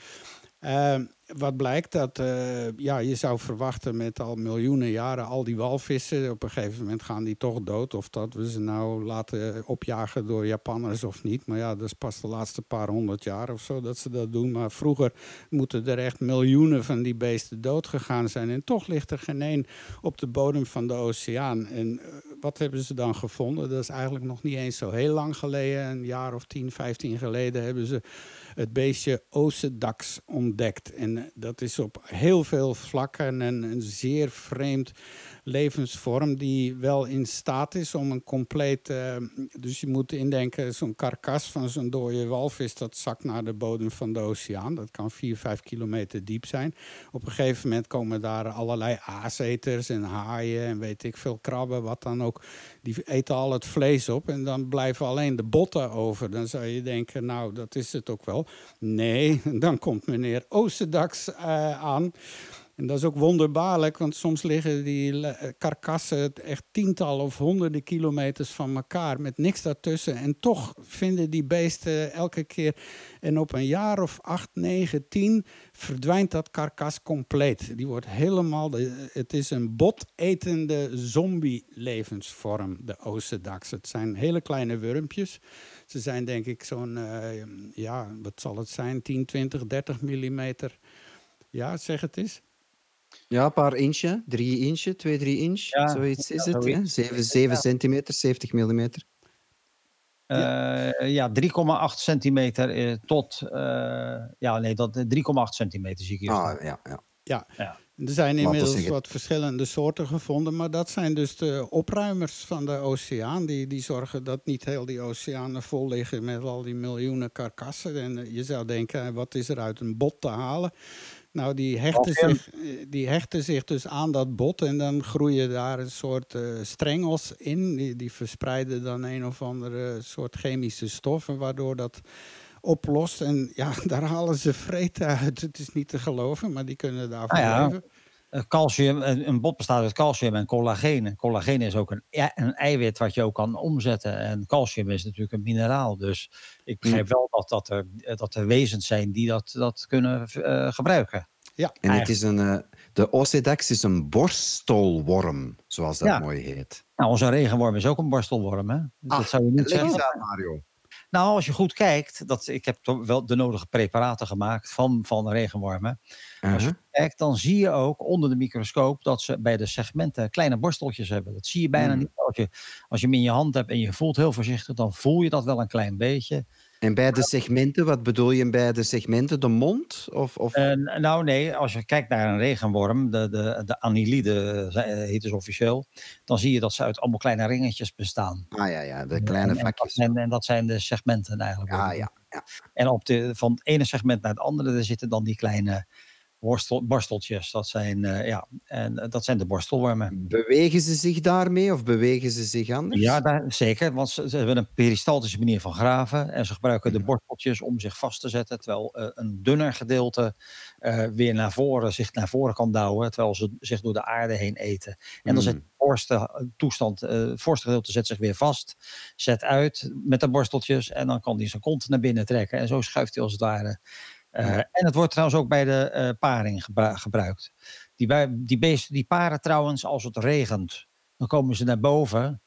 Eh, wat blijkt dat eh, ja, je zou verwachten met al miljoenen jaren al die walvissen. Op een gegeven moment gaan die toch dood. Of dat we ze nou laten opjagen door Japanners of niet. Maar ja, dat is pas de laatste paar honderd jaar of zo dat ze dat doen. Maar vroeger moeten er echt miljoenen van die beesten dood gegaan zijn. En toch ligt er geen één op de bodem van de oceaan. En eh, wat hebben ze dan gevonden? Dat is eigenlijk nog niet eens zo heel lang geleden. Een jaar of 10, 15 geleden hebben ze het beestje Osedax ontdekt. En eh, dat is op heel veel vlakken een, een zeer vreemd levensvorm die wel in staat is om een compleet... eh, dus je moet indenken, zo'n karkas van zo'n dode walvis... dat zakt naar de bodem van de oceaan. Dat kan 4, 5 kilometer diep zijn. Op een gegeven moment komen daar allerlei aaseters en haaien... en weet ik veel, krabben, wat dan ook. Die eten al het vlees op en dan blijven alleen de botten over. Dan zou je denken, nou, dat is het ook wel. Nee, dan komt meneer Oosterdax eh, aan... En dat is ook wonderbaarlijk, want soms liggen die eh, karkassen echt tientallen of honderden kilometers van elkaar met niks daartussen. En toch vinden die beesten elke keer. En op een jaar of acht, negen, tien verdwijnt dat karkas compleet. Die wordt helemaal. het is een botetende zombie-levensvorm, de Osedax. Het zijn hele kleine wurmpjes. Ze zijn denk ik zo'n, eh, ja, wat zal het zijn, 10, 20, 30 millimeter. Ja, zeg het eens. Ja, een paar inchje, drie inch, twee, drie inch, Ja, zoiets is ja, het. zoiets. hè? Zeven, zeven centimeter, 70 millimeter. eh, ja, 3,8 centimeter eh, tot. eh, ja, nee, dat 3,8 centimeter zie ik hier. staan. Ah, ja, ja. Ja. Ja. Er zijn inmiddels zeggen- wat verschillende soorten gevonden, maar dat zijn dus de opruimers van de oceaan. Die, die zorgen dat niet heel die oceanen vol liggen met al die miljoenen karkassen. En je zou denken, wat is er uit een bot te halen? Nou, die hechten, zich, die hechten zich dus aan dat bot en dan groeien daar een soort eh, strengels in. Die, die verspreiden dan een of andere soort chemische stoffen, waardoor dat oplost. En ja, daar halen ze vreten uit. Het is niet te geloven, maar die kunnen daarvan Ah ja. leven. Eh, Calcium, een een bot bestaat uit calcium en collageen. En collageen is ook een, ei- een eiwit wat je ook kan omzetten. En calcium is natuurlijk een mineraal. Dus ik begrijp wel dat, dat, er, eh, dat er wezens zijn die dat, dat kunnen eh, gebruiken. En het is een, eh, de Osedax is een borstelworm, zoals dat Ja. mooi heet. Nou, onze regenworm is ook een borstelworm, hè? dat Ah, zou je niet Leg zeggen. eens uit, Mario. Nou, als je goed kijkt, dat, ik heb toch wel de nodige preparaten gemaakt van, van regenwormen. Als je Uh-huh. kijkt, dan zie je ook onder de microscoop dat ze bij de segmenten kleine borsteltjes hebben. Dat zie je bijna Hmm. niet. Als je, als je hem in je hand hebt en je voelt heel voorzichtig, dan voel je dat wel een klein beetje. En bij de segmenten, wat bedoel je bij de segmenten? De mond? Of, of... En, nou nee, als je kijkt naar een regenworm, de, de, de annelide eh, heet dus officieel, dan zie je dat ze uit allemaal kleine ringetjes bestaan. ah ja, ja, de kleine en, en vakjes. zijn, en dat zijn de segmenten eigenlijk. Ja, ja, ja. En op de, van het ene segment naar het andere daar zitten dan die kleine Worstel, borsteltjes, dat zijn, eh, ja, en eh, dat zijn de borstelwormen. Bewegen ze zich daarmee of bewegen ze zich anders? Ja, daar, zeker, want ze, ze hebben een peristaltische manier van graven en ze gebruiken de borsteltjes om zich vast te zetten, terwijl eh, een dunner gedeelte weer naar voren, zich naar voren kan douwen, terwijl ze zich door de aarde heen eten. En dan zet het voorste eh, toestand, het voorste gedeelte zet zich weer vast, zet uit met de borsteltjes en dan kan hij zijn kont naar binnen trekken en zo schuift hij als het ware. Eh, Ja. En het wordt trouwens ook bij de eh, paring gebru- gebruikt. Die, bij, die beesten die paren trouwens als het regent. Dan komen ze naar boven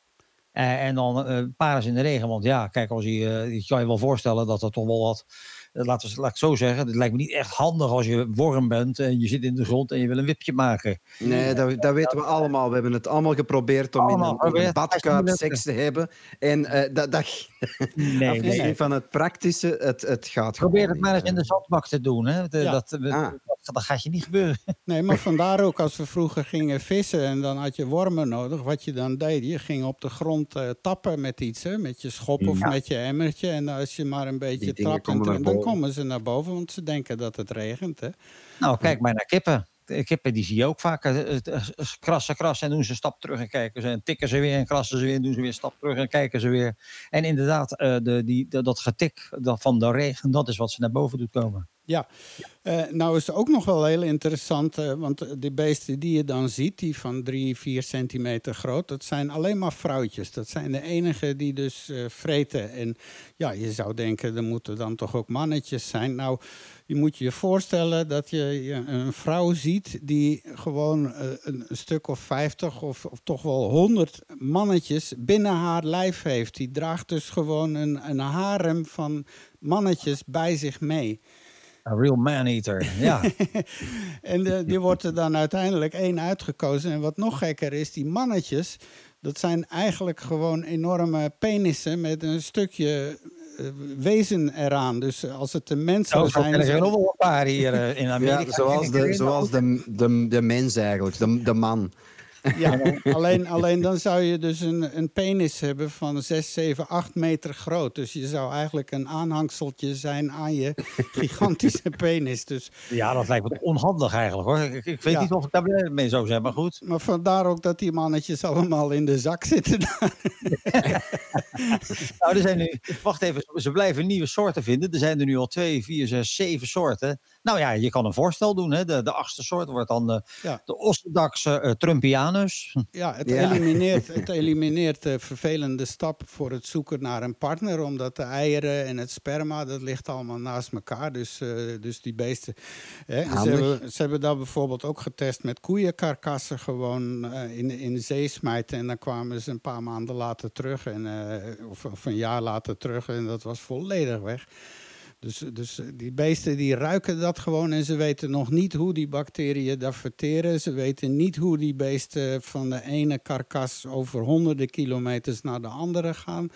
eh, en dan paren ze in de regen. Want ja, kijk, als je, je kan je wel voorstellen dat er toch wel wat... eh, laten we, laat ik het zo zeggen, het lijkt me niet echt handig als je worm bent... en je zit in de grond en je wil een wipje maken. Nee, dat, dat weten we allemaal. We hebben het allemaal geprobeerd om Allemaal in een, in badkuip seks te hebben. En eh, dat, dat, Nee, afgezien nee. van het praktische, het, het gaat Probeer gewoon het maar eens in de eh. zandbak te doen. Hè? De- Ja. dat, dat, Ah. Dat gaat je niet gebeuren. Nee, maar vandaar ook als we vroeger gingen vissen en dan had je wormen nodig. Wat je dan deed, je ging op de grond eh, tappen met iets, hè, met je schop of Ja. met je emmertje. En als je maar een beetje trapt, en komen dan komen ze naar boven, want ze denken dat het regent. Hè. Nou, kijk maar naar kippen. De Kippen die zie je ook vaak eh, eh, krassen, krassen en doen ze een stap terug en kijken ze. En tikken ze weer en krassen ze weer en doen ze weer een stap terug en kijken ze weer. En inderdaad, eh, de, die, de- dat getik dat van de regen, dat is wat ze naar boven doet komen. Ja, Eh, nou is het ook nog wel heel interessant, eh, want eh, die beesten die je dan ziet, die van drie, vier centimeter groot, dat zijn alleen maar vrouwtjes. Dat zijn de enige die dus vreten. En ja, je zou denken, er moeten dan toch ook mannetjes zijn. Nou, je moet je voorstellen dat je een vrouw ziet die gewoon een, stuk of vijftig of, of toch wel honderd mannetjes binnen haar lijf heeft. Die draagt dus gewoon een, een harem van mannetjes bij zich mee. Een real man-eater, ja. En eh, die wordt er dan uiteindelijk één uitgekozen. En wat nog gekker is, die mannetjes, dat zijn eigenlijk gewoon enorme penissen met een stukje eh, wezen eraan. Dus als het een mens zou Zo, zo zijn... er nog wel een paar hier eh, in Amerika. Ja, zoals de, zoals de, de, de mens eigenlijk, de, de man. Ja, alleen, alleen dan zou je dus een, een penis hebben van 6, 7, 8 meter groot. Dus je zou eigenlijk een aanhangseltje zijn aan je gigantische penis. Dus, Ja, dat lijkt me onhandig eigenlijk hoor. Ik, ik weet Ja. niet of ik daar mee zou zijn, maar goed. maar vandaar ook dat die mannetjes allemaal in de zak zitten. Nou, er zijn nu, wacht even, ze blijven nieuwe soorten vinden. Er zijn er nu al twee, vier, zes, zeven soorten. Nou ja, je kan een voorstel doen. Hè. De, de achtste soort wordt dan de, Ja. de eh, Trumpianus. Ja, het Ja. elimineert, het elimineert de vervelende stap voor het zoeken naar een partner. Omdat de eieren en het sperma, dat ligt allemaal naast elkaar. Dus, eh, dus die beesten... Hè, ze, hebben, ze hebben dat bijvoorbeeld ook getest met koeienkarkassen gewoon eh, in, in de zee smijten. En dan kwamen ze een paar maanden later terug. En, eh, of, of een jaar later terug. En dat was volledig weg. Dus, dus eh, die beesten die ruiken dat gewoon en ze weten nog niet hoe die bacteriën dat verteren. Ze weten niet hoe die beesten van de ene karkas over honderden kilometers naar de andere gaan.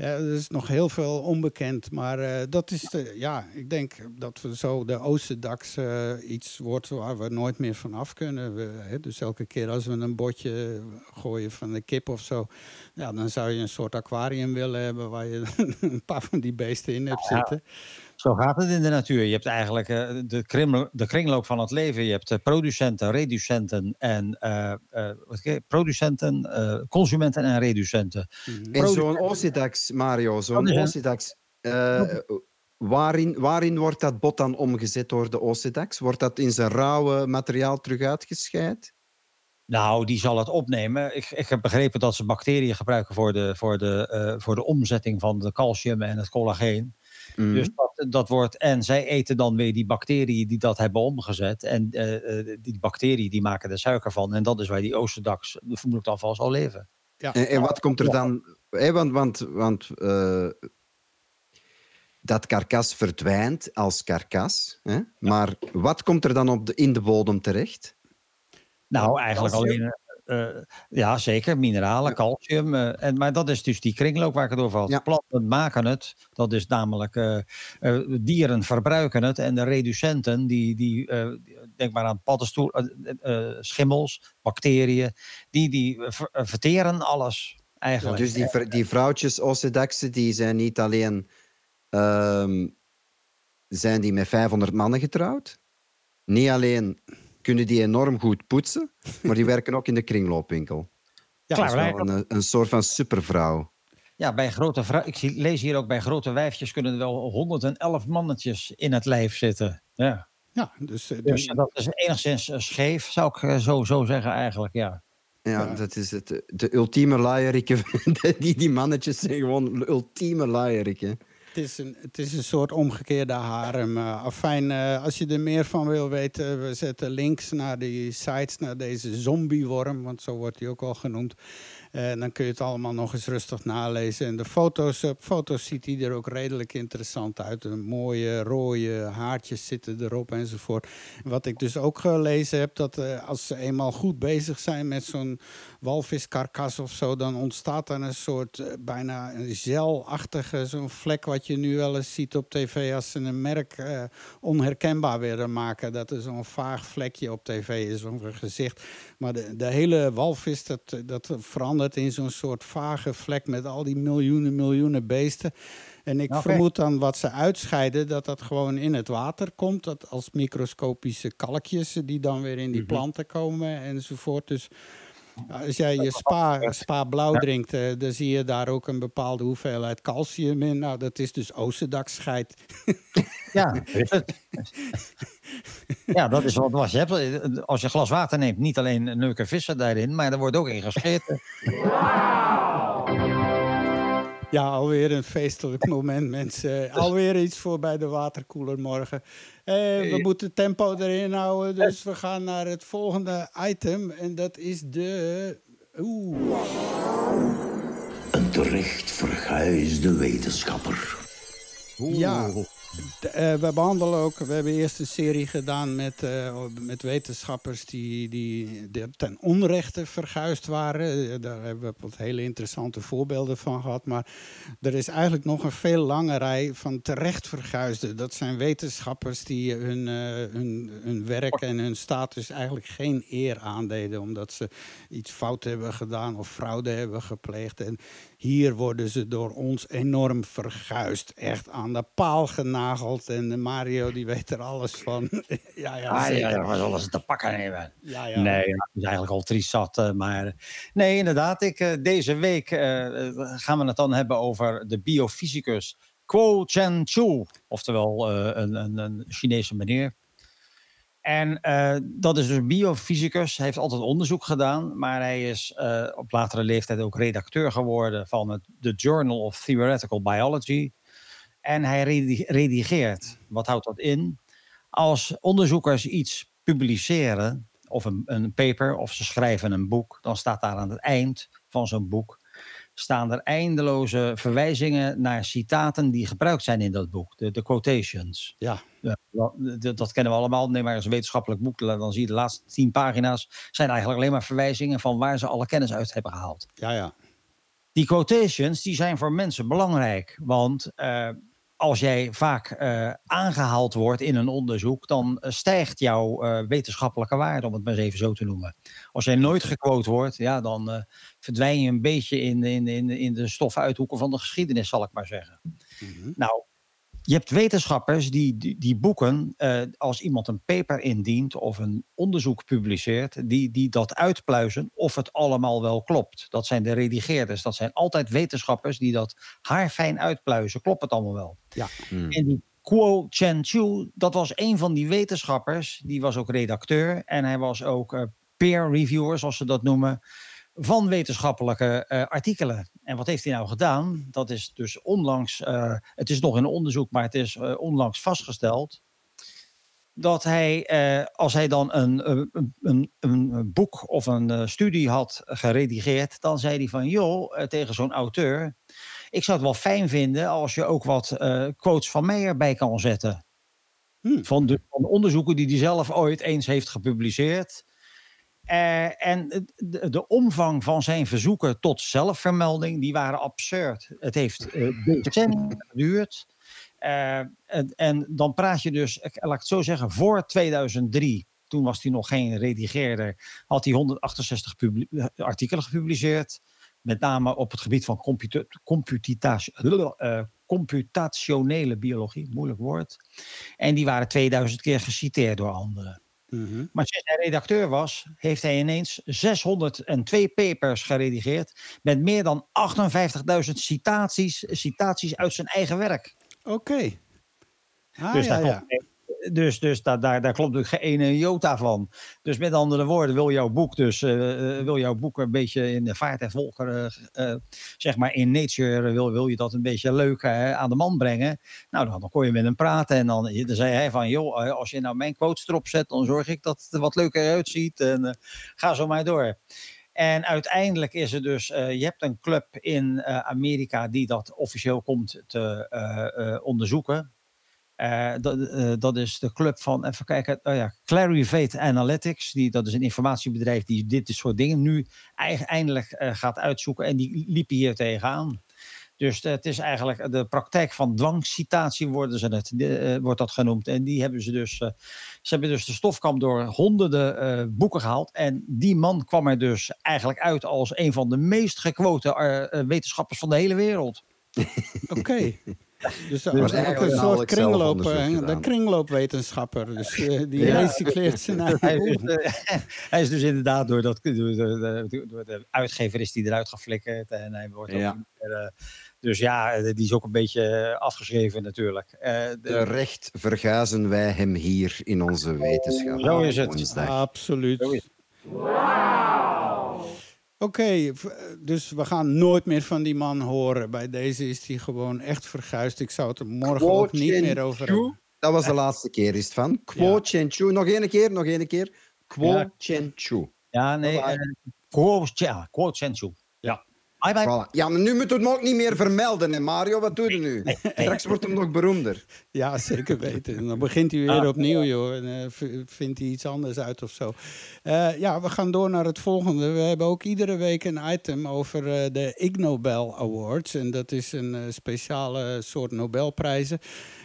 Ja, er is nog heel veel onbekend, maar eh, dat is de, ja, ik denk dat we zo de Oosterdaks eh, iets wordt waar we nooit meer vanaf kunnen. We, hè, dus elke keer als we een botje gooien van de kip of zo, ja, dan zou je een soort aquarium willen hebben waar je een paar van die beesten in hebt Ja. Zo gaat het in de natuur. Je hebt eigenlijk eh, de, de kringloop van het leven. Je hebt eh, producenten, reducenten en eh, eh, producenten, eh, consumenten en reducenten. Mhm. En Produ- zo'n Ossidax, Mario, zo'n eh, waarin, waarin wordt dat bot dan omgezet door de Ossidax? Wordt dat in zijn rauwe materiaal terug uitgescheid? Nou, die zal het opnemen. Ik, ik heb begrepen dat ze bacteriën gebruiken voor de, voor, de, eh, voor de omzetting van de calcium en het collageen. Mhm. Dus dat, dat wordt, en zij eten dan weer die bacteriën die dat hebben omgezet. En eh, eh, die bacteriën die maken er suiker van. En dat is waar die Oosterdax vermoedelijk dan van zal leven. Ja. En, en wat komt er dan... Hè, want want, want eh, dat karkas verdwijnt als karkas. Hè? Maar wat komt er dan op de, in de bodem terecht? Nou, eigenlijk alleen. Eh, ja, zeker. Mineralen, calcium. eh, en, maar dat is dus die kringloop waar ik het over had. Ja. Planten maken het. Dat is namelijk. eh, dieren verbruiken het. En de reducenten, die, die, denk maar aan paddenstoel, schimmels, bacteriën. Die, die ver- verteren alles. Eigenlijk. Dus die, die vrouwtjes Ossidaxen, die zijn niet alleen... ehm, zijn die met 500 mannen getrouwd? niet alleen kunnen die enorm goed poetsen, maar die werken ook in de kringloopwinkel. Ja, Klaar, Dat is wij- wel een, een soort van supervrouw. Ja, bij grote vrou- ik lees hier ook bij grote wijfjes kunnen er wel 111 mannetjes in het lijf zitten. Ja. Ja, dus, eh, Dus die- dat is enigszins eh, scheef, zou ik eh, zo, zo zeggen eigenlijk, ja. Ja, Ja. dat is het. De ultieme laaierike. Die, die mannetjes zijn gewoon ultieme laaierike. Het is, een, het is een soort omgekeerde harem. eh afijn, eh, als je er meer van wil weten, we zetten links naar die sites, naar deze zombieworm, want zo wordt die ook al genoemd. En dan kun je het allemaal nog eens rustig nalezen. En de foto's, op foto's ziet hij er ook redelijk interessant uit. Een mooie rode haartjes zitten erop enzovoort. Wat ik dus ook gelezen heb, dat eh, als ze eenmaal goed bezig zijn met zo'n walviskarkas of zo, dan ontstaat er een soort eh, bijna een gelachtige zo'n vlek wat je nu wel eens ziet op tv als ze een merk eh, onherkenbaar willen maken. Dat er zo'n vaag vlekje op tv is een gezicht. Maar de, de hele walvis, dat, dat verandert in zo'n soort vage vlek met al die miljoenen, miljoenen beesten. En ik Oké. vermoed dan wat ze uitscheiden, dat dat gewoon in het water komt. Dat als microscopische kalkjes die dan weer in die planten komen enzovoort. Dus als jij je spa, spa blauw drinkt, eh, dan zie je daar ook een bepaalde hoeveelheid calcium in. Nou, dat is dus oosterdakscheit. Ja, ja, dat is wat was. Je hebt, als je een glas water neemt, niet alleen neuken vissen daarin, maar er wordt ook in gescheten. Ja, alweer een feestelijk moment, mensen. Alweer iets voor bij de waterkoeler morgen. Eh, we moeten tempo erin houden, dus we gaan naar het volgende item. En dat is de... Oeh. Een terecht verguisde wetenschapper. Ja, eh, we behandelen ook. We hebben eerst een serie gedaan met, eh, met wetenschappers die, die, die ten onrechte verguisd waren. Eh, Daar hebben we wat hele interessante voorbeelden van gehad. Maar er is eigenlijk nog een veel lange rij van terecht verguisden. Dat zijn wetenschappers die hun, hun, hun werk en hun status eigenlijk geen eer aandeden. Omdat ze iets fout hebben gedaan of fraude hebben gepleegd. En hier worden ze door ons enorm verguisd. Echt aan de paal genageld. En de Mario die weet er alles van. ja, ja, Ah, ja, ja, was alles te pakken nemen. ja, ja. Nee, het is eigenlijk al triest zat. eh, Maar nee, inderdaad. Ik, eh, deze week eh, eh, gaan we het dan hebben over de biofysicus Kuo Chen Chu. Oftewel eh, een, een, een Chinese meneer. En eh, dat is dus een biofysicus. Hij heeft altijd onderzoek gedaan. Maar hij is eh, op latere leeftijd ook redacteur geworden van het The Journal of Theoretical Biology. En hij redi- redigeert. Wat houdt dat in? Als onderzoekers iets publiceren, of een, een paper, of ze schrijven een boek, dan staat daar aan het eind van zo'n boek staan er eindeloze verwijzingen naar citaten die gebruikt zijn in dat boek, de, de quotations. Ja. Ja, dat, kennen we allemaal. Neem maar eens een wetenschappelijk boek, dan zie je de laatste tien pagina's zijn eigenlijk alleen maar verwijzingen van waar ze alle kennis uit hebben gehaald ja, ja. die quotations die zijn voor mensen belangrijk. Want eh, als jij vaak eh, aangehaald wordt in een onderzoek, dan eh, stijgt jouw wetenschappelijke waarde, om het maar eens even zo te noemen. Als jij nooit gequote wordt, ja, dan verdwijn je een beetje in, in, in, in de stofuithoeken van de geschiedenis, zal ik maar zeggen. Mhm. Nou, je hebt wetenschappers die, die, die boeken, eh, als iemand een paper indient of een onderzoek publiceert, die, die dat uitpluizen of het allemaal wel klopt. Dat zijn de redigeerders. Dat zijn altijd wetenschappers die dat haarfijn uitpluizen. Klopt het allemaal wel? Hmm. En die Kuo Chen Chu, dat was een van die wetenschappers. Die was ook redacteur en hij was ook eh, peer reviewer, zoals ze dat noemen, van wetenschappelijke eh, artikelen. En wat heeft hij nou gedaan? Dat is dus onlangs, eh, het is nog in onderzoek, maar het is eh, onlangs vastgesteld. Dat hij, eh, als hij dan een, een, een, een boek of een studie had geredigeerd, dan zei hij van, joh, tegen zo'n auteur, ik zou het wel fijn vinden als je ook wat quotes van mij erbij kan zetten. Hmm. Van, de, van onderzoeken die hij zelf ooit eens heeft gepubliceerd. Eh, en de, de omvang van zijn verzoeken tot zelfvermelding, die waren absurd. Het heeft eh, decennia geduurd. Eh, en, dan praat je dus, laat ik het zo zeggen, voor 2003. Toen was hij nog geen redigeerder. Had hij 168 publi- artikelen gepubliceerd. met name op het gebied van uh, computationele biologie, moeilijk woord. En die waren 2000 keer geciteerd door anderen. Mhm. Maar sinds hij redacteur was, heeft hij ineens 602 papers geredigeerd met meer dan 58.000 citaties, citaties uit zijn eigen werk. Oké. Ah, dus ja, daar, ja. Klopt, dus, dus daar, daar, daar klopt natuurlijk geen ene jota van. Dus met andere woorden, wil jouw boek dus uh, wil jouw boek een beetje in de vaart en volkeren, uh, zeg maar in nature, wil, wil je dat een beetje leuk aan de man brengen. Nou, dan, kon je met hem praten en dan, dan zei hij van, joh, als je nou mijn quotes erop zet, dan zorg ik dat het er wat leuker uitziet en ga zo maar door. En uiteindelijk is er dus, je hebt een club in Amerika die dat officieel komt te onderzoeken. Uh, dat, dat, is de club van, even kijken, oh ja, Clarivate Analytics. Die, dat is een informatiebedrijf die dit soort dingen nu eindelijk gaat uitzoeken. En die liepen hier tegenaan. Dus het is eigenlijk de praktijk van dwangcitatie worden ze het, wordt dat genoemd. En die hebben ze dus, ze hebben dus de stofkamp door honderden boeken gehaald. En die man kwam er dus eigenlijk uit als een van de meest gequote wetenschappers van de hele wereld. Oké. Dus dat was eigenlijk een soort kringloop, de kringloopwetenschapper. Dus uh, die ja. recycleert zijn eigen hij, is, uh, hij is dus inderdaad door, dat, door, de, door de uitgever is die eruit geflikkerd. En hij wordt ja. ook uh, dus ja, die is ook een beetje afgeschreven natuurlijk. De, Terecht vergazen wij hem hier in onze wetenschap. Zo is het. Woensdag. Absoluut. Zo is het. Oké, okay, dus we gaan nooit meer van die man horen. Bij deze is hij gewoon echt verguisd. Ik zou het er morgen Quo ook niet meer over hebben. Dat was de laatste keer, is het van. Quo ja. Chen Chu. Nog één keer, nog één keer. Quo ja. Chen Chu. Ja, nee. Uh, Quo, ja, Quo Chen Chu. Ja. Bye bye. Voilà. Ja, maar nu moet het hem ook niet meer vermelden, hè Mario? Wat doe je nu? Nee, nee. Straks wordt hem nog beroemder. Ja, zeker weten. En dan begint hij weer ah. opnieuw, joh. En uh, vindt hij iets anders uit of zo. Uh, ja, we gaan door naar het volgende. We hebben ook iedere week een item over uh, de Ig Nobel Awards. En dat is een speciale soort Nobelprijzen.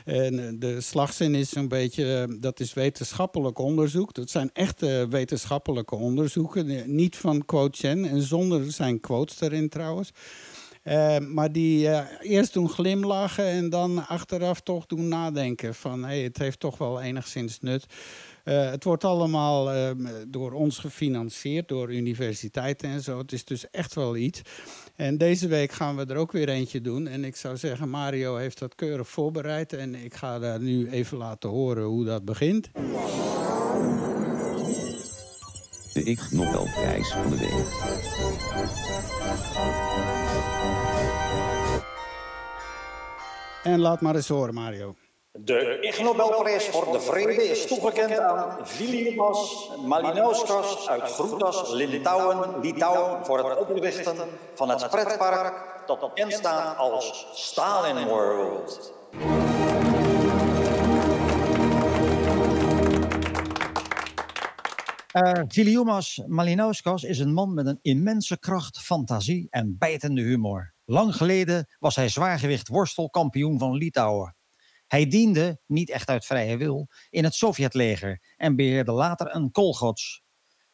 En de slagzin is een beetje, dat is wetenschappelijk onderzoek. Dat zijn echte wetenschappelijke onderzoeken. Niet van quote Chen en zonder zijn quotes erin trouwens. Maar die eerst doen glimlachen en dan achteraf toch doen nadenken. Van hey, het heeft toch wel enigszins nut. Uh, het wordt allemaal door ons gefinancierd, door universiteiten en zo. Het is dus echt wel iets. En deze week gaan we er ook weer eentje doen. En ik zou zeggen, Mario heeft dat keurig voorbereid. En ik ga daar nu even laten horen hoe dat begint. De Ig Nobelprijs van de week. En laat maar eens horen, Mario. De Ig Nobelprijs voor de Vrede is toegekend aan Vilimas Malinauskas uit Groetas, Litauen, Litouwen voor het oprichten van het pretpark dat bekend staat als Stalin World. Uh, Viliumas Malinauskas is een man met een immense kracht, fantasie en bijtende humor. Lang geleden was hij zwaargewicht worstelkampioen van Litouwen. Hij diende, niet echt uit vrije wil, in het Sovjetleger en beheerde later een kolgots.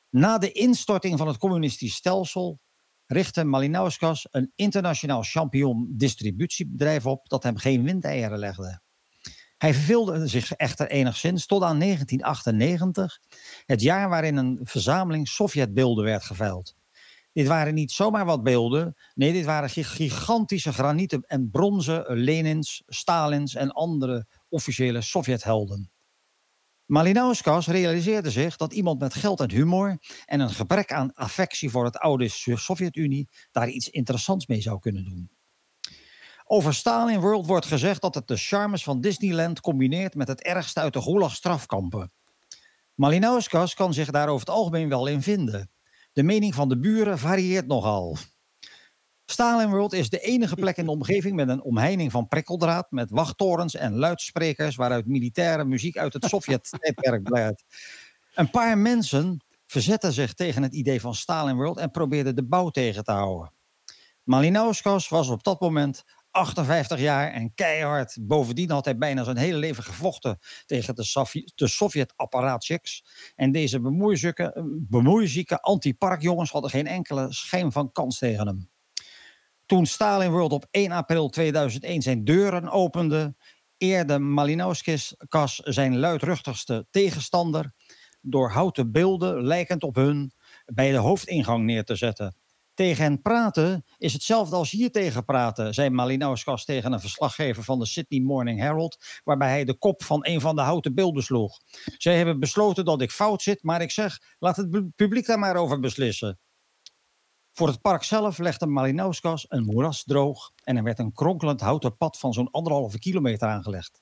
Na de instorting van het communistisch stelsel richtte Malinauskas een internationaal champion distributiebedrijf op dat hem geen windeieren legde. Hij verveelde zich echter enigszins tot aan 1998, het jaar waarin een verzameling Sovjetbeelden werd geveild. Dit waren niet zomaar wat beelden. Nee, dit waren gigantische granieten en bronzen Lenins, Stalins en andere officiële Sovjethelden. Malinauskas realiseerde zich dat iemand met geld en humor en een gebrek aan affectie voor het oude Sovjet-Unie daar iets interessants mee zou kunnen doen. Over Stalin World wordt gezegd dat het de charmes van Disneyland combineert met het ergste uit de Gulag-strafkampen. Malinauskas kan zich daar over het algemeen wel in vinden. De mening van de buren varieert nogal. Stalin World is de enige plek in de omgeving met een omheining van prikkeldraad, met wachttorens en luidsprekers waaruit militaire muziek uit het Sovjet-tijdperk blijft. Een paar mensen verzetten zich tegen het idee van Stalin World en probeerden de bouw tegen te houden. Malinauskas was op dat moment 58 jaar en keihard. Bovendien had hij bijna zijn hele leven gevochten tegen de, Sovjet-apparatchiks. En deze bemoeizieke, anti-parkjongens hadden geen enkele schijn van kans tegen hem. Toen Stalin World op 1 april 2001 zijn deuren opende, eerde Malinowskis-Kas zijn luidruchtigste tegenstander door houten beelden lijkend op hun bij de hoofdingang neer te zetten. Tegen hen praten is hetzelfde als hier tegen praten, zei Malinauskas tegen een verslaggever van de Sydney Morning Herald, waarbij hij de kop van een van de houten beelden sloeg. Zij hebben besloten dat ik fout zit, maar ik zeg, laat het publiek daar maar over beslissen. Voor het park zelf legde Malinauskas een moeras droog en er werd een kronkelend houten pad van zo'n anderhalve kilometer aangelegd.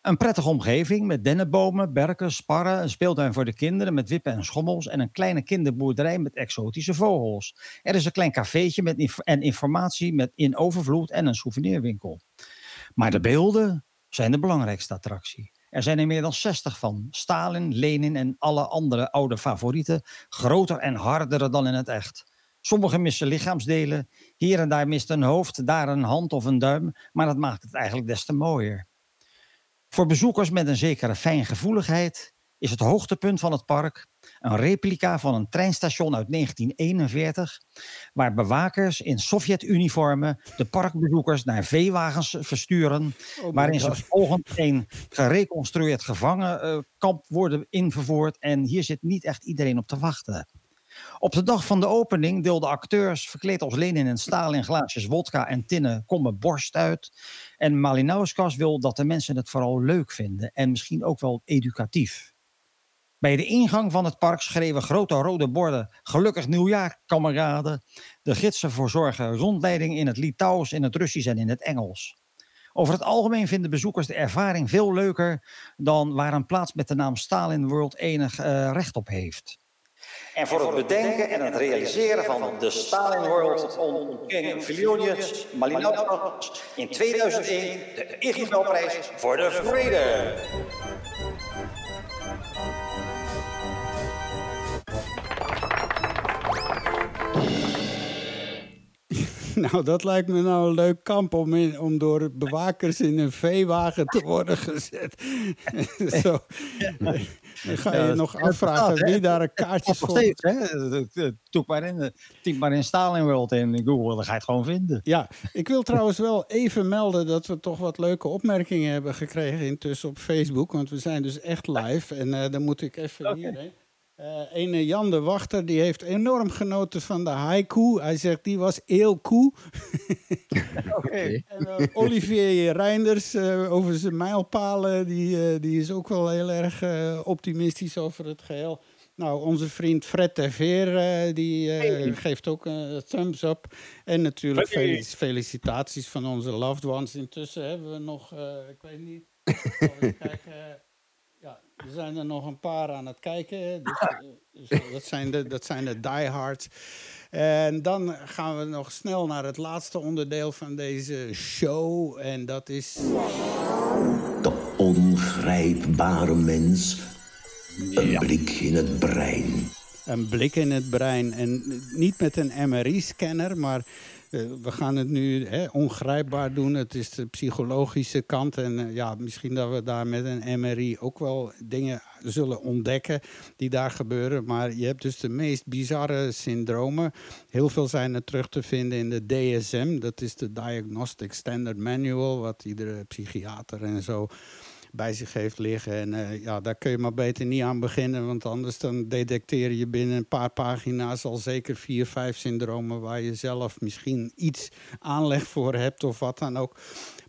Een prettige omgeving met dennenbomen, berken, sparren, een speeltuin voor de kinderen met wippen en schommels en een kleine kinderboerderij met exotische vogels. Er is een klein cafeetje met en informatie met in overvloed en een souvenirwinkel. Maar de beelden zijn de belangrijkste attractie. Er zijn er meer dan 60 van. Stalin, Lenin en alle andere oude favorieten. Groter en harder dan in het echt. Sommigen missen lichaamsdelen. Hier en daar mist een hoofd, daar een hand of een duim. Maar dat maakt het eigenlijk des te mooier. Voor bezoekers met een zekere fijngevoeligheid is het hoogtepunt van het park een replica van een treinstation uit 1941, waar bewakers in Sovjet-uniformen de parkbezoekers naar veewagens versturen, Oh waarin ze volgens een gereconstrueerd gevangenkamp worden invervoerd. En hier zit niet echt iedereen op te wachten. Op de dag van de opening deelden acteurs verkleed als Lenin en Stalin glaasjes wodka en tinnen kommen borst uit. En Malinauskas wil dat de mensen het vooral leuk vinden en misschien ook wel educatief. Bij de ingang van het park schreven grote rode borden Gelukkig nieuwjaar, kameraden. De gidsen verzorgen rondleiding in het Litouws, in het Russisch en in het Engels. Over het algemeen vinden bezoekers de ervaring veel leuker dan waar een plaats met de naam Stalin World enig uh, recht op heeft. En voor het bedenken en het realiseren van de Stalin World ontkende Vilionius Malinowskis in 2001 de Ig Nobelprijs voor de vrede. Nou, dat lijkt me nou een leuk kamp om, in, om door bewakers in een veewagen te worden gezet. Zo. Dan ga je Ja, nog afvragen wie daar een nog voor... steeds, hè? Typ maar in, typ maar in Stalin World in Google, dan ga je het gewoon vinden. Ja, ik wil trouwens wel even melden dat we toch wat leuke opmerkingen hebben gekregen intussen op Facebook. Want we zijn dus echt live. En eh, dan moet ik even hierheen. Eh ene Jan de Wachter, die heeft enorm genoten van de haiku. Hij zegt, die was heel cool. En eh, Olivier Reinders eh, over zijn mijlpalen, die, eh, die is ook wel heel erg eh, optimistisch over het geheel. Nou, onze vriend Fred Terveer, eh die eh, geeft ook een thumbs up. En natuurlijk fel- felicitaties van onze loved ones. Intussen hebben we nog, eh, ik weet niet, even kijken. Er zijn er nog een paar aan het kijken. Dus, eh, dus dat, zijn de, dat zijn de diehards. En dan gaan we nog snel naar het laatste onderdeel van deze show. En dat is... De ongrijpbare mens. Een blik in het brein. Een blik in het brein. En niet met een MRI-scanner, maar eh, we gaan het nu hè, ongrijpbaar doen. Het is de psychologische kant. En eh, ja, misschien dat we daar met een MRI ook wel dingen zullen ontdekken die daar gebeuren. Maar je hebt dus de meest bizarre syndromen. Heel veel zijn er terug te vinden in de DSM. Dat is de Diagnostic Standard Manual, wat iedere psychiater en zo bij zich heeft liggen. En eh, ja, daar kun je maar beter niet aan beginnen, want anders dan detecteer je binnen een paar pagina's al zeker vier, vijf syndromen waar je zelf misschien iets aanleg voor hebt of wat dan ook.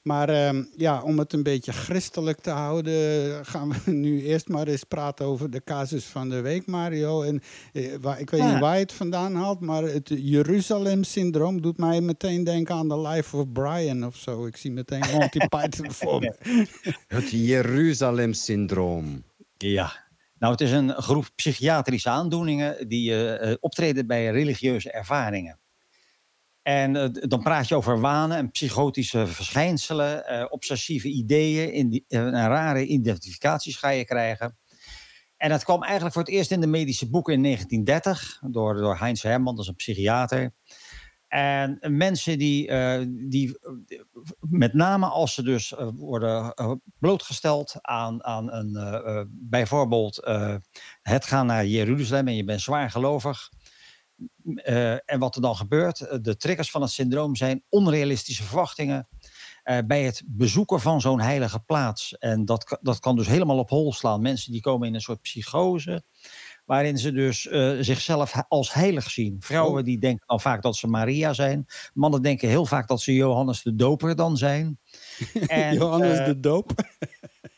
Maar ehm, ja, om het een beetje christelijk te houden, gaan we nu eerst maar eens praten over de casus van de week, Mario. En eh, waar, ik weet Ja. niet waar je het vandaan haalt, maar het Jeruzalem-syndroom doet mij meteen denken aan The Life of Brian of zo. Ik zie meteen Monty Python voor me. Het Jeruzalem-syndroom. Ja. Nou, het is een groep psychiatrische aandoeningen die eh, eh, optreden bij religieuze ervaringen. En eh, dan praat je over wanen en psychotische verschijnselen, eh, obsessieve ideeën, indi- eh, en rare identificaties ga je krijgen. En dat kwam eigenlijk voor het eerst in de medische boeken in 1930 door, door Heinz Hermann, dat is een psychiater. En mensen die, die met name als ze dus worden blootgesteld aan, aan een, bijvoorbeeld het gaan naar Jeruzalem en je bent zwaar gelovig, eh, en wat er dan gebeurt, eh, de triggers van het syndroom zijn onrealistische verwachtingen eh, bij het bezoeken van zo'n heilige plaats. En dat, dat kan dus helemaal op hol slaan. Mensen die komen in een soort psychose, waarin ze dus zichzelf als heilig zien. Vrouwen die denken dan vaak dat ze Maria zijn. Mannen denken heel vaak dat ze Johannes de Doper dan zijn. En, Johannes de Doop.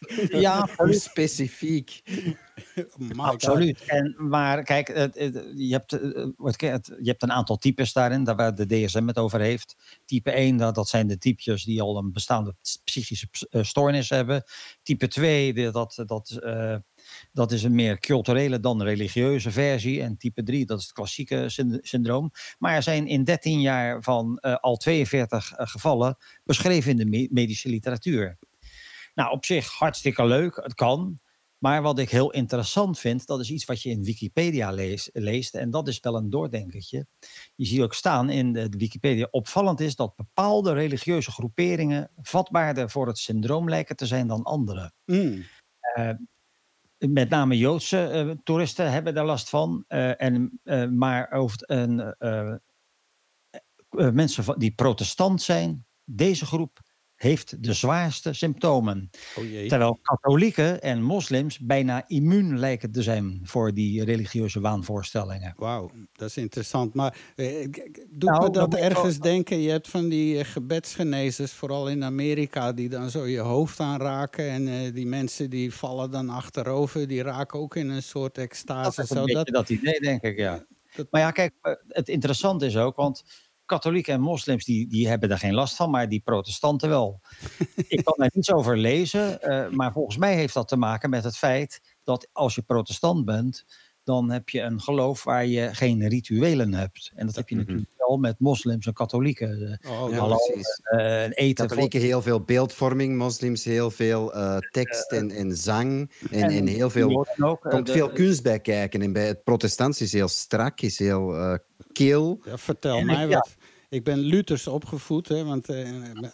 ja, Hoe specifiek. My God. Absoluut. En, maar kijk, het, het- je, hebt, eh, het- je hebt een aantal types daarin, daar waar de DSM het over heeft. Type 1, dat, dat zijn de types die al een bestaande psychische ps- eh, stoornis hebben. Type 2, de- dat, dat, eh, dat is een meer culturele dan religieuze versie. En type 3, dat is het klassieke syn- syndroom. Maar er zijn in 13 jaar van al 42 eh, gevallen beschreven in de me- medische literatuur. Nou, op zich hartstikke leuk, het kan. Maar wat ik heel interessant vind, dat is iets wat je in Wikipedia lees- leest. En dat is wel een doordenkertje. Je ziet ook staan in de Wikipedia. Opvallend is dat bepaalde religieuze groeperingen vatbaarder voor het syndroom lijken te zijn dan andere. Mm. Eh, met name Joodse eh, toeristen hebben daar last van. eh, en, maar over en, mensen die protestant zijn, deze groep heeft de zwaarste symptomen. Oh jee. Terwijl katholieken en moslims bijna immuun lijken te zijn voor die religieuze waanvoorstellingen. Wauw, dat is interessant. Maar eh, ik- doet Nou, me dat ergens denken? Je hebt van die eh, gebedsgenezers, vooral in Amerika, die dan zo je hoofd aanraken. En eh, die mensen die vallen dan achterover, die raken ook in een soort Dat extase. is een Zo beetje dat, dat idee, denk ik, ja. dat- Maar ja, kijk, eh, het interessante is ook, want katholieken en moslims die, die hebben er geen last van, maar die protestanten wel. ik kan er niets over lezen, eh, maar volgens mij heeft dat te maken met het feit dat als je protestant bent, dan heb je een geloof waar je geen rituelen hebt. En dat heb je Mhm. natuurlijk wel met moslims en katholieken. Eh, oh, Ja, precies. eh, eten voor- Katholieken heel veel beeldvorming, moslims heel veel eh, tekst en, en zang en, en en heel veel ook, komt de- veel kunst bij kijken. En bij het protestants is heel strak, is heel eh kil. Ja, vertel En mij wat. Ik ben Luthers opgevoed, hè, want eh,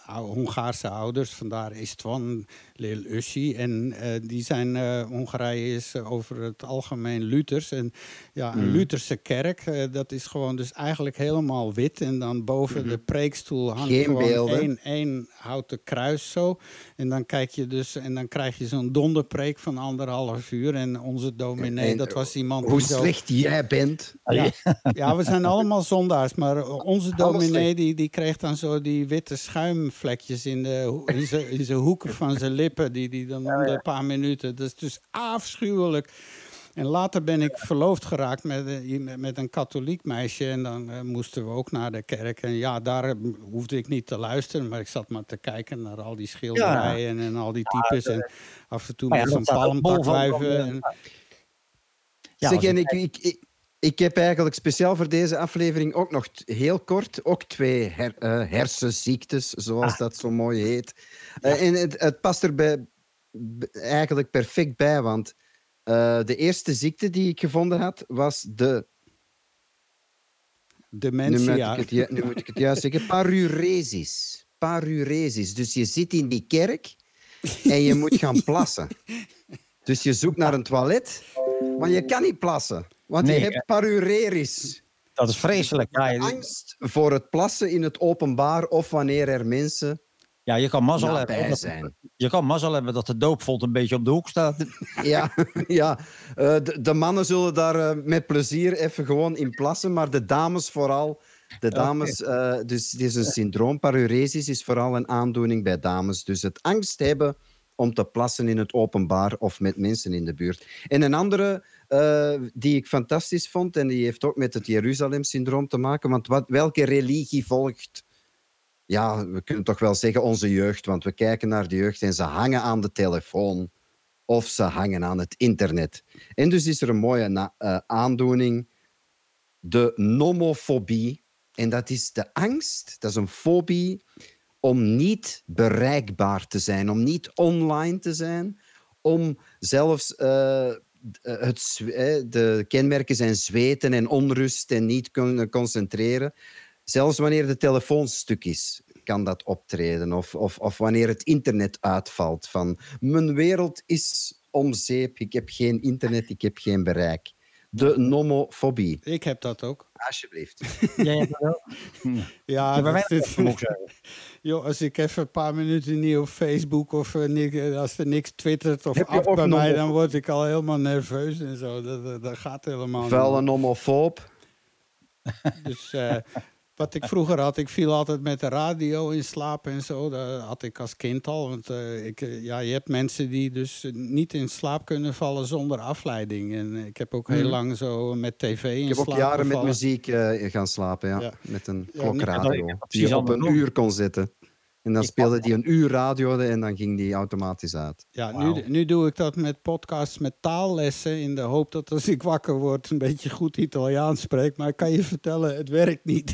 ou- Hongaarse ouders, vandaar Istvan, Lil Uschi. En eh, die zijn, eh, Hongarije is eh, over het algemeen Luthers. En ja, een Mhm. Lutherse kerk, dat is gewoon dus eigenlijk helemaal wit. En dan boven de preekstoel hangt Geen gewoon één, één houten kruis zo. En dan kijk je dus, en dan krijg je zo'n donderpreek van anderhalf uur. En onze dominee, En dat was iemand Hoe die zo... slecht jij bent. Ja, ja, we zijn allemaal zondaars, maar onze dominee die, die kreeg dan zo die witte schuimvlekjes in, de, in zijn hoeken van zijn lippen, die, die dan om de een paar minuten. Dat is dus afschuwelijk. En later ben ik verloofd geraakt met, eh, met- een katholiek meisje. En dan eh, moesten we ook naar de kerk. En ja, daar eh, hoefde ik niet te luisteren. Maar ik zat maar te kijken naar al die schilderijen en al die types. En af en toe ja, met zo'n palmtakwijven. van, en- Ja, zeg, en ik, ik, ik, ik heb eigenlijk speciaal voor deze aflevering ook nog heel kort ook twee her, eh, hersenziektes, zoals dat zo mooi heet. Eh, en het, het past er bij, eigenlijk perfect bij, want eh, de eerste ziekte die ik gevonden had was de Nu moet, Dementia. ik het, nu moet ik het juist zeggen. Paruresis. Paruresis. Dus je zit in die kerk en je moet gaan plassen. Dus je zoekt naar een toilet, maar je kan niet plassen. Want Nee, je hebt parureris. Dat is vreselijk. Ja, Angst voor het plassen in het openbaar of wanneer er mensen ja, je kan mazzel hebben. dat- zijn. Je kan mazzel hebben dat de doopvond een beetje op de hoek staat. Ja, ja. Eh, de, de mannen zullen daar eh, met plezier even gewoon in plassen, maar de dames vooral. De dames, eh, dus het is een syndroom. Paruresis is vooral een aandoening bij dames. Dus het angst hebben om te plassen in het openbaar of met mensen in de buurt. En een andere die ik fantastisch vond, en die heeft ook met het Jeruzalem-syndroom te maken, want wat, welke religie volgt ja, we kunnen toch wel zeggen onze jeugd, want we kijken naar de jeugd en ze hangen aan de telefoon of ze hangen aan het internet. En dus is er een mooie eh, aandoening, de nomofobie. En dat is de angst, dat is een fobie om niet bereikbaar te zijn, om niet online te zijn, om zelfs eh, eh, het, de kenmerken zijn zweten en onrust en niet kunnen concentreren. Zelfs wanneer de telefoon stuk is, kan dat optreden. Of, of, of wanneer het internet uitvalt. Van mijn wereld is om zeep, ik heb geen internet, ik heb geen bereik. De nomofobie. Ik heb dat ook. Alsjeblieft. Jij hebt dat? Ja, Ja, dat wij is-. Joh, als ik even een paar minuten niet op Facebook of eh, eh, als er niks twittert of af bij mij, dan word ik al helemaal nerveus en zo. Dat, dat, dat gaat helemaal Vuil niet. een homofoob. Dus eh, wat ik vroeger had, ik viel altijd met de radio in slaap en zo. Dat had ik als kind al. Want eh, ik, eh, ja, je hebt mensen die dus niet in slaap kunnen vallen zonder afleiding. En ik heb ook heel Mhm. lang zo met tv in Ik heb ook slaap jaren met muziek eh, gaan slapen, ja. Ja. Met een Ja, klokradio. dat die je op een uur kon zetten. En dan Ik speelde die een uur radio en dan ging die automatisch uit. Ja, nu, nu doe ik dat met podcasts met taallessen in de hoop dat als ik wakker word een beetje goed Italiaans spreek. Maar ik kan je vertellen, het werkt niet.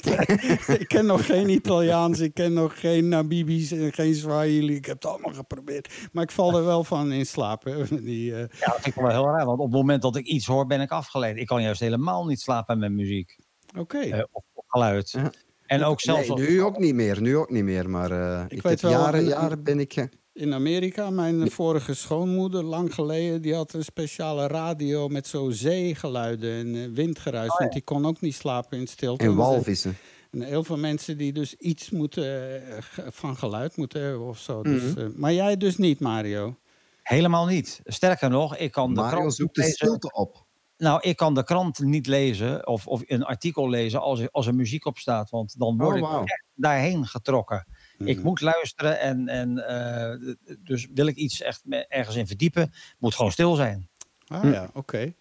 ik ken nog geen Italiaans, ik ken nog geen Namibisch en geen Swahili. Ik heb het allemaal geprobeerd. Maar ik val er wel van in slaap. Hè. Die, eh, Ja, dat vind ik wel heel raar. Want op het moment dat ik iets hoor, ben ik afgeleid. Ik kan juist helemaal niet slapen met muziek. Oké. eh, of, of geluid. Ja. En ook zelfs... Nee, nu ook niet meer. Nu ook niet meer. Maar eh, ik, weet heb wel, jaren, een- jaren ben ik... eh, In Amerika, mijn vorige schoonmoeder, lang geleden, die had een speciale radio met zo zeegeluiden en eh, windgeruis. Want die kon ook niet slapen in stilte. en ze- walvissen. En heel veel mensen die dus iets moeten, van geluid moeten hebben of zo. Dus, Mhm. eh, maar jij dus niet, Mario. Helemaal niet. Sterker nog, ik kan de Mario krant zoekt de stilte op. Nou, ik kan de krant niet lezen of, of een artikel lezen als, er- als er muziek op staat. Want dan word Oh, ik wauw. echt daarheen getrokken. Ik Mhm. moet luisteren en, en eh, dus wil ik iets echt ergens in verdiepen, moet gewoon stil zijn. Ah Hm. ja, oké.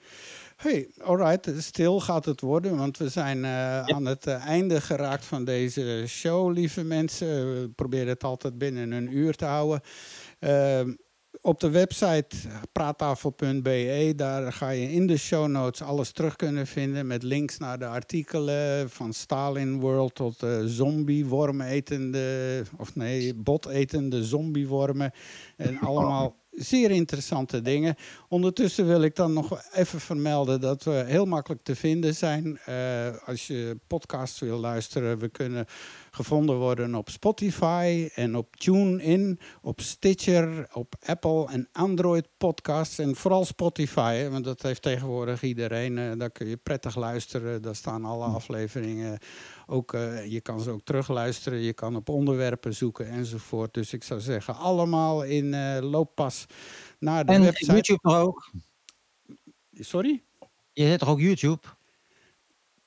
Hey, alright, stil gaat het worden, want we zijn eh, aan het eh, einde geraakt van deze show, lieve mensen. We proberen het altijd binnen een uur te houden. Op de website praattafel.be, daar ga je in de show notes alles terug kunnen vinden met links naar de artikelen van Stalin World tot uh, zombiewormetende, of nee, botetende zombiewormen en allemaal zeer interessante dingen. Ondertussen wil ik dan nog even vermelden dat we heel makkelijk te vinden zijn. Uh, als je podcasts wil luisteren, we kunnen gevonden worden op Spotify en op TuneIn, op Stitcher, op Apple en Android podcasts. En vooral Spotify, hè, want dat heeft tegenwoordig iedereen. Uh, daar kun je prettig luisteren. Daar staan alle afleveringen. Ook, uh, je kan ze ook terugluisteren. Je kan op onderwerpen zoeken enzovoort. Dus ik zou zeggen, allemaal in uh, looppas naar de en website. YouTube toch ook? Sorry? Je zit toch ook YouTube?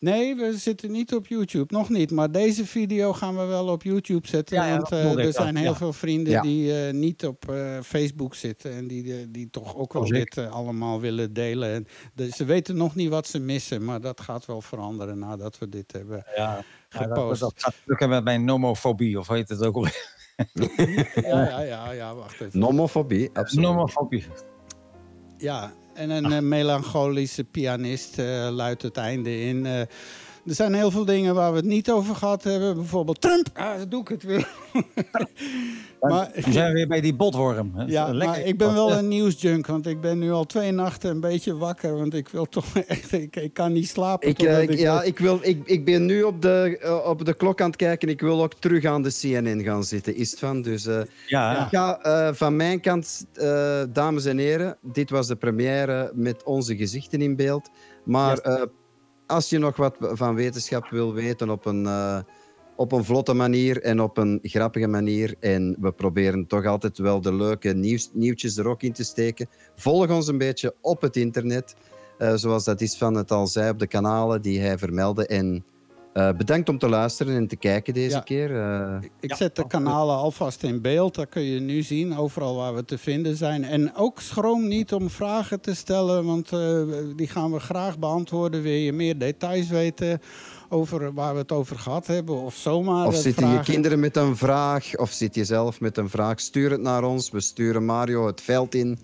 Nee, we zitten niet op YouTube. Nog niet. Maar deze video gaan we wel op YouTube zetten. Ja, ja, want uh, bedoelde er zijn heel ja. veel vrienden Ja. die uh, niet op uh, Facebook zitten. En die, die toch ook wel dit uh, allemaal willen delen. En de, ze weten nog niet wat ze missen. Maar dat gaat wel veranderen nadat we dit hebben Ja, ja dat, gepost. dat gaat lukken met mijn nomofobie, of heet het ook al? Ja, ja, ja, ja, wacht even. Nomofobie, absoluut. Nomofobie. Ja, en een eh, melancholische pianist eh, luidt het einde in. Er zijn heel veel dingen waar we het niet over gehad hebben. Bijvoorbeeld Trump. Ah, doe ik het weer. maar, Nu zijn we weer bij die botworm. hè. ja, Lekker. maar ik ben wel een nieuwsjunk. Want ik ben nu al twee nachten een beetje wakker. Want ik wil toch echt... Ik, ik kan niet slapen. Ik, totdat eh, ik ja, ik, wil, ik, ik ben nu op de, eh, op de klok aan het kijken. Ik wil ook terug aan de CNN gaan zitten, is het van. Dus eh, Ja, ik ga eh, van mijn kant, eh, dames en heren, dit was de première met onze gezichten in beeld. Maar eh, als je nog wat van wetenschap wil weten op een, eh, op een vlotte manier en op een grappige manier, en we proberen toch altijd wel de leuke nieuws, nieuwtjes er ook in te steken, volg ons een beetje op het internet. Eh, zoals dat is van het al zei op de kanalen die hij vermeldde. En eh, bedankt om te luisteren en te kijken deze Ja. keer. Eh, Ik Ja, zet de kanalen alvast in beeld. Dat kun je nu zien, overal waar we te vinden zijn. En ook schroom niet om vragen te stellen, want eh, die gaan we graag beantwoorden. Wil je meer details weten over waar we het over gehad hebben? Of zomaar of zitten vragen? je kinderen met een vraag, of zit je zelf met een vraag, stuur het naar ons. We sturen Mario het veld in.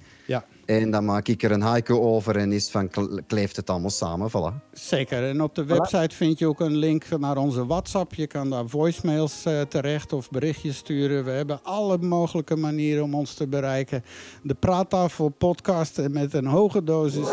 En dan maak ik er een haiku over en is van kle- kleeft het allemaal samen. Voilà. zeker. En op de website vind je ook een link naar onze WhatsApp. Je kan daar voicemails eh, terecht of berichtjes sturen. We hebben alle mogelijke manieren om ons te bereiken. De Praattafel podcast met een hoge dosis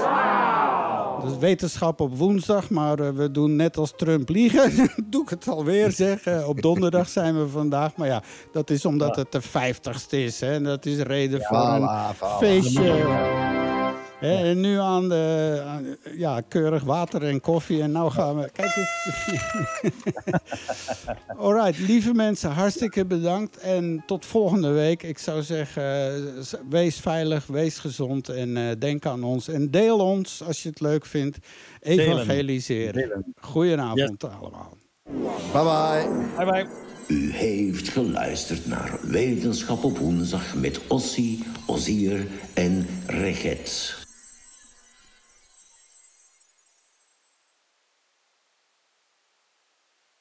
Dus wetenschap op woensdag, maar eh, we doen net als Trump liegen. Doe ik het alweer zeggen. Op donderdag zijn we vandaag. Maar ja, dat is omdat het de vijftigste is. Hè? En dat is reden voor een Voilà, En nu aan de aan- ja, keurig water en koffie. En nou gaan we. Kijk eens. Alright, lieve mensen, hartstikke bedankt. En tot volgende week. Ik zou zeggen, wees veilig, wees gezond en eh, denk aan ons. En deel ons als je het leuk vindt. Evangeliseren. Delen. Goedenavond allemaal. Bye bye. Bye bye. U heeft geluisterd naar Wetenschap op woensdag met Ossie, Ozier en Reget.